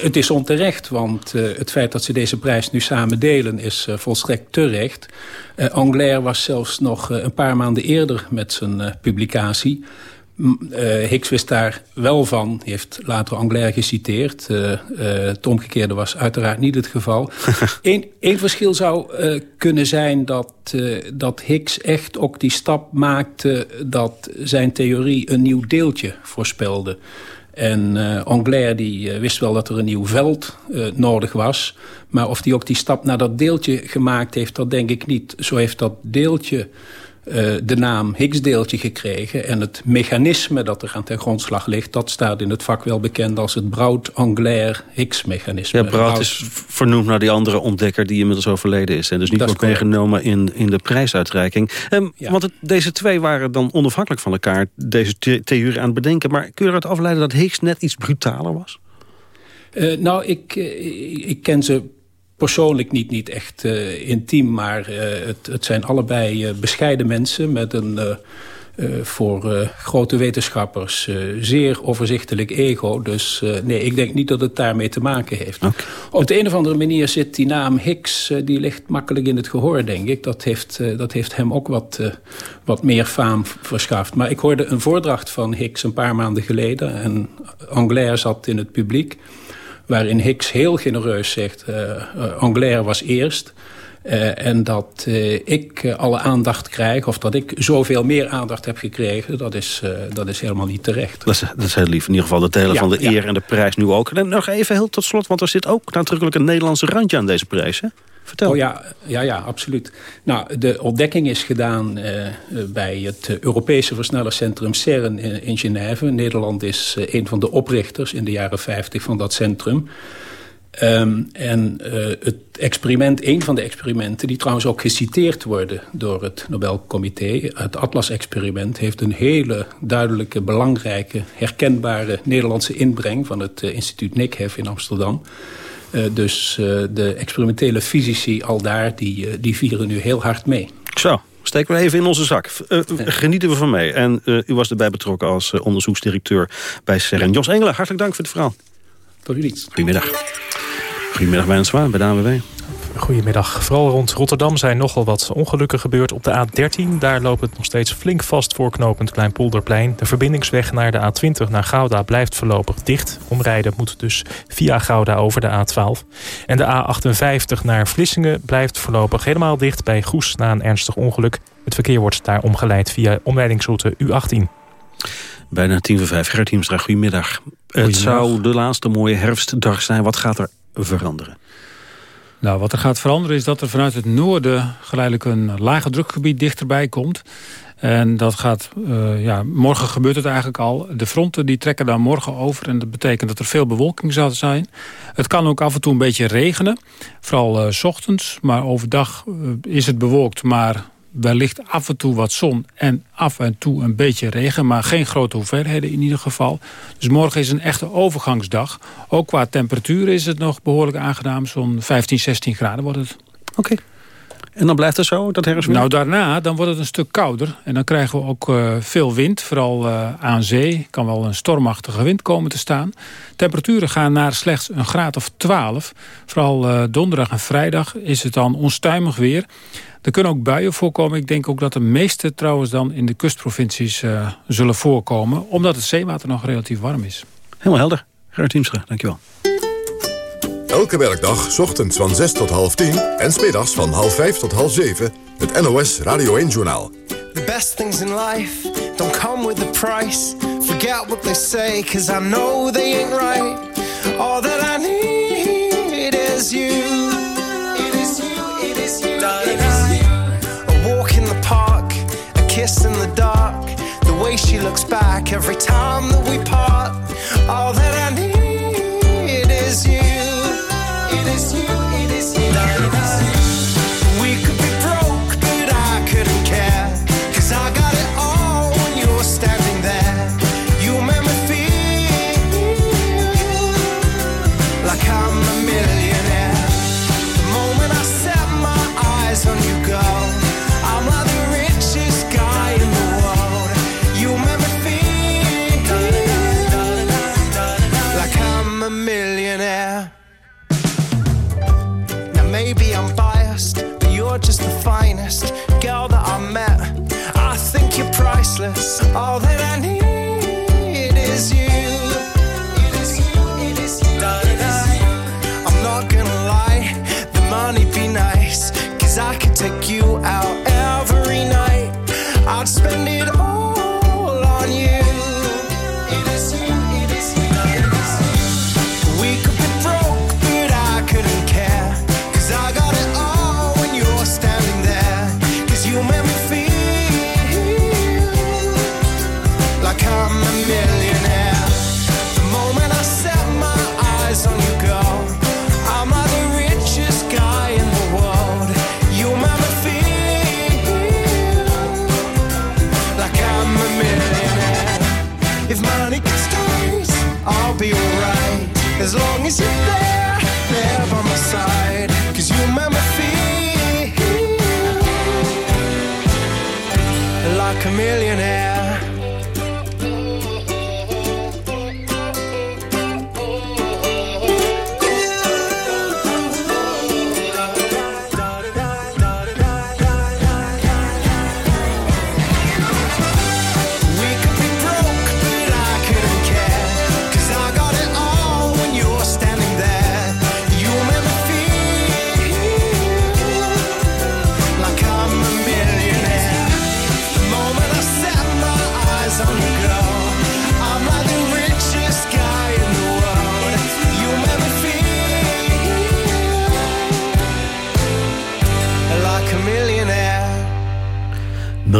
Speaker 30: het is onterecht, want het feit dat ze deze prijs nu samen delen... is volstrekt terecht. Anglaire was zelfs nog een paar maanden eerder met zijn publicatie... Uh, Hicks wist daar wel van, hij heeft later Anglaire geciteerd. Uh, uh, het omgekeerde was uiteraard niet het geval. Eén verschil zou kunnen zijn dat, dat Hicks echt ook die stap maakte... dat zijn theorie een nieuw deeltje voorspelde. En Anglaire die, wist wel dat er een nieuw veld nodig was. Maar of hij ook die stap naar dat deeltje gemaakt heeft, dat denk ik niet. Zo heeft dat deeltje de naam Higgs-deeltje gekregen. En het mechanisme dat er aan ten grondslag ligt... dat staat in het vak wel bekend als het Brout-Anglaire-Higgs-mechanisme.
Speaker 13: Ja, Brout is vernoemd naar die andere ontdekker die inmiddels overleden is. En dus niet wordt meegenomen in, in de prijsuitreiking. Um, ja. Want het, deze twee waren dan onafhankelijk van elkaar... deze the theorie aan het bedenken. Maar kun je eruit afleiden dat Higgs net iets brutaler was?
Speaker 30: Uh, nou, ik, uh, ik ken ze persoonlijk niet, niet echt uh, intiem, maar uh, het, het zijn allebei uh, bescheiden mensen met een voor grote wetenschappers zeer overzichtelijk ego. Dus nee, ik denk niet dat het daarmee te maken heeft. Op de een of andere manier zit die naam Higgs... die ligt makkelijk in het gehoor, denk ik. Dat heeft, dat heeft hem ook wat, wat meer faam verschaft. Maar ik hoorde een voordracht van Higgs een paar maanden geleden... en Anglaire zat in het publiek waarin Hicks heel genereus zegt... Uh, Anglaire was eerst... Uh, en dat uh, ik alle aandacht krijg, of dat ik zoveel meer aandacht heb gekregen... dat is, dat is helemaal niet terecht.
Speaker 13: Dat is, dat is heel lief. In ieder geval de delen ja, van de eer en de prijs nu ook. En nog even heel tot slot, want er zit ook nadrukkelijk een Nederlandse randje aan deze prijs. Hè? Vertel.
Speaker 30: Oh ja, ja, ja, absoluut. Nou, de ontdekking is gedaan uh, bij het Europese versnellerscentrum CERN in, in Genève. Nederland is uh, een van de oprichters in de jaren 50 van dat centrum. Um, en uh, het experiment, een van de experimenten... die trouwens ook geciteerd worden door het Nobelcomité... het Atlas-experiment heeft een hele duidelijke, belangrijke... herkenbare Nederlandse inbreng van het instituut NICHEF in Amsterdam... Uh, dus de experimentele fysici al daar, die, die vieren nu heel hard mee.
Speaker 13: Zo, steken we even in onze zak. Genieten we van mee. En u was erbij betrokken als onderzoeksdirecteur bij CERN. Jos Engelen, hartelijk dank voor het verhaal.
Speaker 30: Tot u
Speaker 13: Goedemiddag. Goedemiddag bij Zwaar, bij de ANWB.
Speaker 6: Goedemiddag. Vooral rond Rotterdam zijn nogal wat ongelukken gebeurd op de A13. Daar loopt het nog steeds flink vast voor knooppunt Kleinpolderplein. De verbindingsweg naar de A20 naar Gouda blijft voorlopig dicht. Omrijden moet dus via Gouda over de A12. En de A58 naar Vlissingen blijft voorlopig helemaal dicht bij Goes na een ernstig ongeluk. Het verkeer wordt daar omgeleid via omleidingsroute U18.
Speaker 13: Bijna tien voor vijf. Gert Hiemstra, goedemiddag. Het zou de laatste mooie herfstdag zijn. Wat gaat er veranderen?
Speaker 31: Nou, wat er gaat veranderen is dat er vanuit het noorden geleidelijk een lage drukgebied dichterbij komt. En dat gaat, uh, ja, morgen gebeurt het eigenlijk al. De fronten die trekken daar morgen over en dat betekent dat er veel bewolking zal zijn. Het kan ook af en toe een beetje regenen, vooral s ochtends. Maar overdag uh, is het bewolkt, maar wellicht af en toe wat zon en af en toe een beetje regen... maar geen grote hoeveelheden in ieder geval. Dus morgen is een echte overgangsdag. Ook qua temperatuur is het nog behoorlijk aangenaam. Zo'n 15, 16 graden wordt het.
Speaker 13: Oké. En dan blijft het zo, dat herfst
Speaker 31: Nou, daarna dan wordt het een stuk kouder. En dan krijgen we ook uh, veel wind, vooral uh, aan zee. kan wel een stormachtige wind komen te staan. Temperaturen gaan naar slechts een graad of 12. Vooral uh, donderdag en vrijdag is het dan onstuimig weer. Er kunnen ook buien voorkomen. Ik denk ook dat de meeste trouwens dan in de kustprovincies zullen voorkomen. Omdat het zeewater nog relatief warm is.
Speaker 13: Helemaal helder. Gerrit Hiemstra, dankjewel.
Speaker 1: Elke werkdag, ochtends van 6 tot half 10 en smiddags van half 5 tot half 7... het NOS Radio 1-journaal.
Speaker 32: The best things in life don't come with a price. Forget what they say, cause I know they ain't right. All that I need is you. kiss in the dark. The way she looks back every time that we part. All that As long as you're there, there by my side. Cause you make me feel like a millionaire.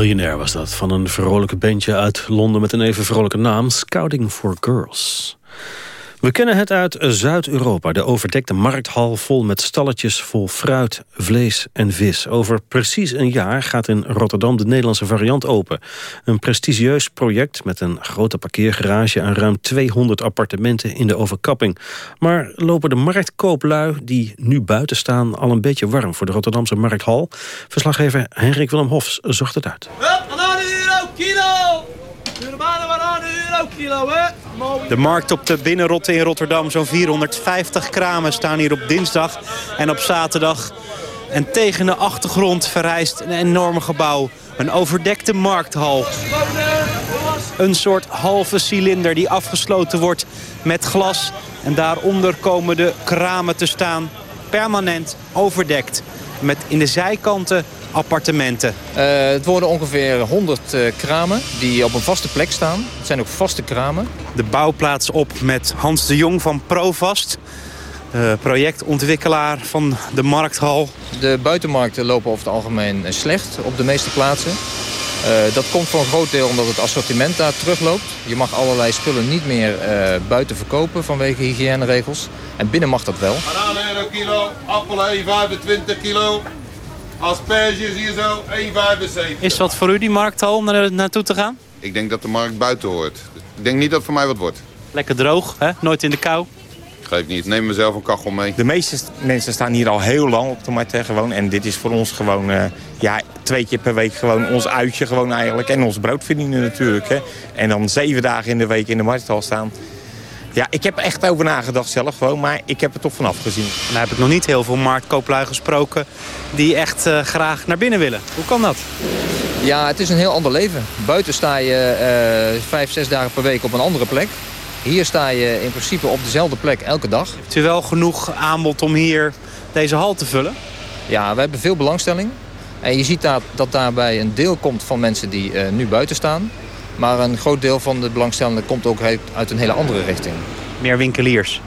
Speaker 13: Miljonair was dat, van een vrolijke bandje uit Londen... met een even vrolijke naam, Scouting for Girls. We kennen het uit Zuid-Europa, de overdekte markthal vol met stalletjes vol fruit, vlees en vis. Over precies een jaar gaat in Rotterdam de Nederlandse variant open. Een prestigieus project met een grote parkeergarage en ruim 200 appartementen in de overkapping. Maar lopen de marktkooplui die nu buiten staan al een beetje warm voor de Rotterdamse markthal? Verslaggever Henrik Willem Hofs zocht het uit.
Speaker 33: kilo! De markt op de Binnenrotte in Rotterdam, zo'n 450 kramen staan hier op dinsdag en op zaterdag. En tegen de achtergrond verrijst een enorme gebouw. Een overdekte markthal. Een soort halve cilinder die afgesloten wordt met glas. En daaronder komen de kramen te staan. Permanent overdekt. Met in de zijkanten appartementen.
Speaker 34: Uh, het worden ongeveer 100 uh, kramen die op een vaste plek staan. Het zijn ook vaste kramen.
Speaker 33: De bouwplaats op met Hans de Jong van Provast. Uh, projectontwikkelaar van de markthal.
Speaker 34: De buitenmarkten lopen over het algemeen slecht op de meeste plaatsen. Uh, dat komt voor een groot deel omdat het assortiment daar terugloopt. Je mag allerlei spullen niet meer uh, buiten verkopen vanwege hygiëneregels. En binnen mag dat wel.
Speaker 30: Banaan euro kilo, appel 1,25 kilo, Asperges hier zo, 1,75.
Speaker 33: Is dat voor u die markthal om naar, naartoe te gaan?
Speaker 30: Ik denk dat de markt buiten hoort. Ik denk niet dat het voor mij wat wordt.
Speaker 33: Lekker droog, hè? nooit in de kou.
Speaker 30: Geef niet, neem mezelf een kachel mee.
Speaker 35: De meeste mensen staan hier al heel lang op de markt gewoon. En dit is voor ons gewoon uh, ja, twee keer per week gewoon ons uitje gewoon eigenlijk. En ons brood verdienen natuurlijk. Hè. En dan zeven dagen in de week in de markthal staan. Ja, ik heb echt over nagedacht zelf gewoon, maar ik heb er toch vanaf gezien. En
Speaker 33: dan heb ik nog niet heel veel marktkooplui gesproken die echt uh, graag naar binnen willen. Hoe kan dat?
Speaker 34: Ja, het is een heel ander leven. Buiten sta je uh, vijf, zes dagen per week op een andere plek. Hier sta je in principe op dezelfde plek elke dag.
Speaker 33: Heeft u wel genoeg aanbod om hier deze hal te vullen?
Speaker 34: Ja, we hebben veel belangstelling. En je ziet dat, dat daarbij een deel komt van mensen die uh, nu buiten staan. Maar een groot deel van de belangstellenden komt ook uit een hele andere richting.
Speaker 33: Meer winkeliers?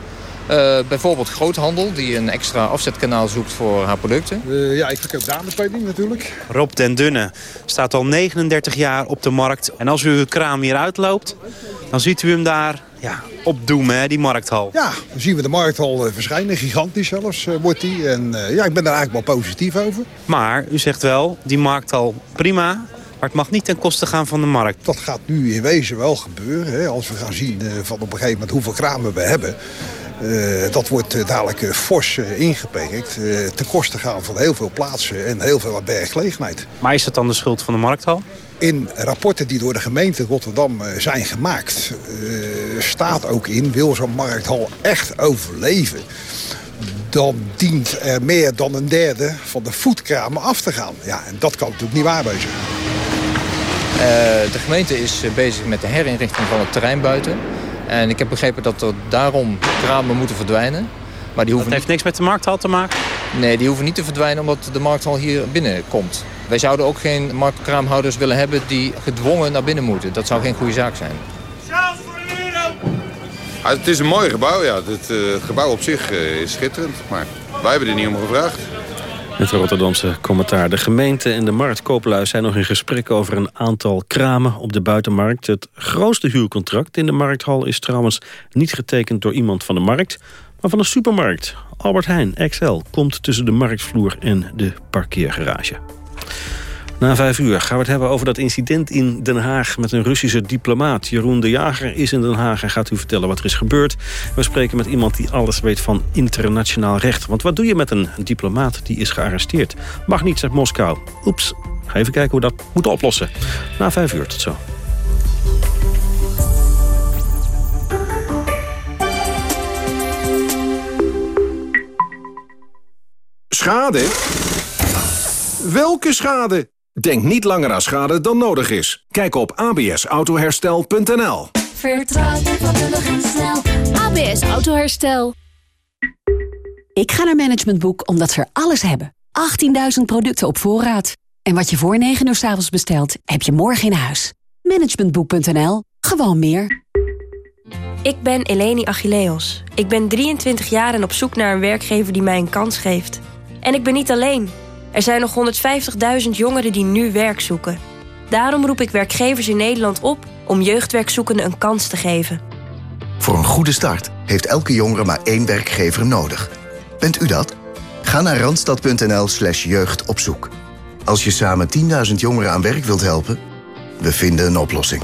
Speaker 34: Uh, bijvoorbeeld groothandel, die een extra afzetkanaal zoekt voor haar producten.
Speaker 32: Uh, ja, ik verkoop dameskleding natuurlijk.
Speaker 33: Rob den Dunne staat al 39 jaar op de markt. En als u uw kraam hier uitloopt, dan ziet u hem daar ja, opdoemen, hè, die markthal.
Speaker 32: Ja, dan zien we de markthal uh, verschijnen. Gigantisch zelfs wordt die. En ja, ik ben daar eigenlijk wel positief over.
Speaker 33: Maar u zegt wel, die markthal prima, maar het mag niet ten koste gaan van de markt.
Speaker 32: Dat gaat nu in wezen wel gebeuren. Hè, als we gaan zien uh, van op een gegeven moment hoeveel kramen we hebben. Uh, dat wordt uh, dadelijk fors ingeperkt. ten koste gaan van heel veel plaatsen en heel veel werkgelegenheid.
Speaker 33: Maar is dat dan de schuld van de markthal?
Speaker 32: In rapporten die door de gemeente Rotterdam zijn gemaakt... staat ook in, wil zo'n markthal echt overleven dan dient er meer dan een derde van de voetkramen af te gaan. Ja, en dat kan natuurlijk niet waar wezen.
Speaker 34: Uh, de gemeente is bezig met de herinrichting van het terrein buiten. En ik heb begrepen dat er daarom kramen moeten verdwijnen.
Speaker 33: Maar die hoeven dat heeft niks met de markthal te maken?
Speaker 34: Nee, die hoeven niet te verdwijnen omdat de markthal hier binnenkomt. Wij zouden ook geen marktkraamhouders willen hebben die gedwongen naar binnen moeten. Dat zou geen goede zaak zijn.
Speaker 30: Ja, het is een mooi gebouw, ja. Het, uh, het gebouw op zich uh, is schitterend. Maar wij hebben er niet om gevraagd.
Speaker 13: Het Rotterdamse commentaar. De gemeente en de marktkooplui zijn nog in gesprek over een aantal kramen op de buitenmarkt. Het grootste huurcontract in de markthal is trouwens niet getekend door iemand van de markt, maar van een supermarkt. Albert Heijn, XL, komt tussen de marktvloer en de parkeergarage. Na vijf uur gaan we het hebben over dat incident in Den Haag... met een Russische diplomaat. Jeroen de Jager is in Den Haag en gaat u vertellen wat er is gebeurd. We spreken met iemand die alles weet van internationaal recht. Want wat doe je met een diplomaat die is gearresteerd? Mag niet, zegt Moskou. Oeps, ga even kijken hoe we dat moeten oplossen. Na vijf uur, tot zo.
Speaker 36: Schade? Welke schade? Denk niet langer aan schade dan nodig is. Kijk op absautoherstel.nl.
Speaker 37: Vertrouw je vakkundig en snel. ABS Autoherstel.
Speaker 2: Ik ga naar Management Boek omdat ze er alles hebben. 18.000 producten op voorraad. En wat je voor 9 uur s avonds bestelt, heb je morgen in huis. Managementboek.nl. Gewoon meer.
Speaker 20: Ik ben Eleni Achilleos. Ik ben 23 jaar en op zoek naar een werkgever die mij een kans geeft. En ik ben niet alleen... Er zijn nog 150.000 jongeren die nu werk zoeken. Daarom roep ik werkgevers in Nederland op om jeugdwerkzoekenden een kans te geven.
Speaker 38: Voor een goede start heeft elke jongere maar één werkgever nodig. Bent u dat? Ga naar randstad.nl slash jeugdopzoek. Als je samen 10.000 jongeren aan werk wilt helpen, we vinden een oplossing.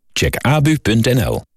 Speaker 39: Check abu.nl.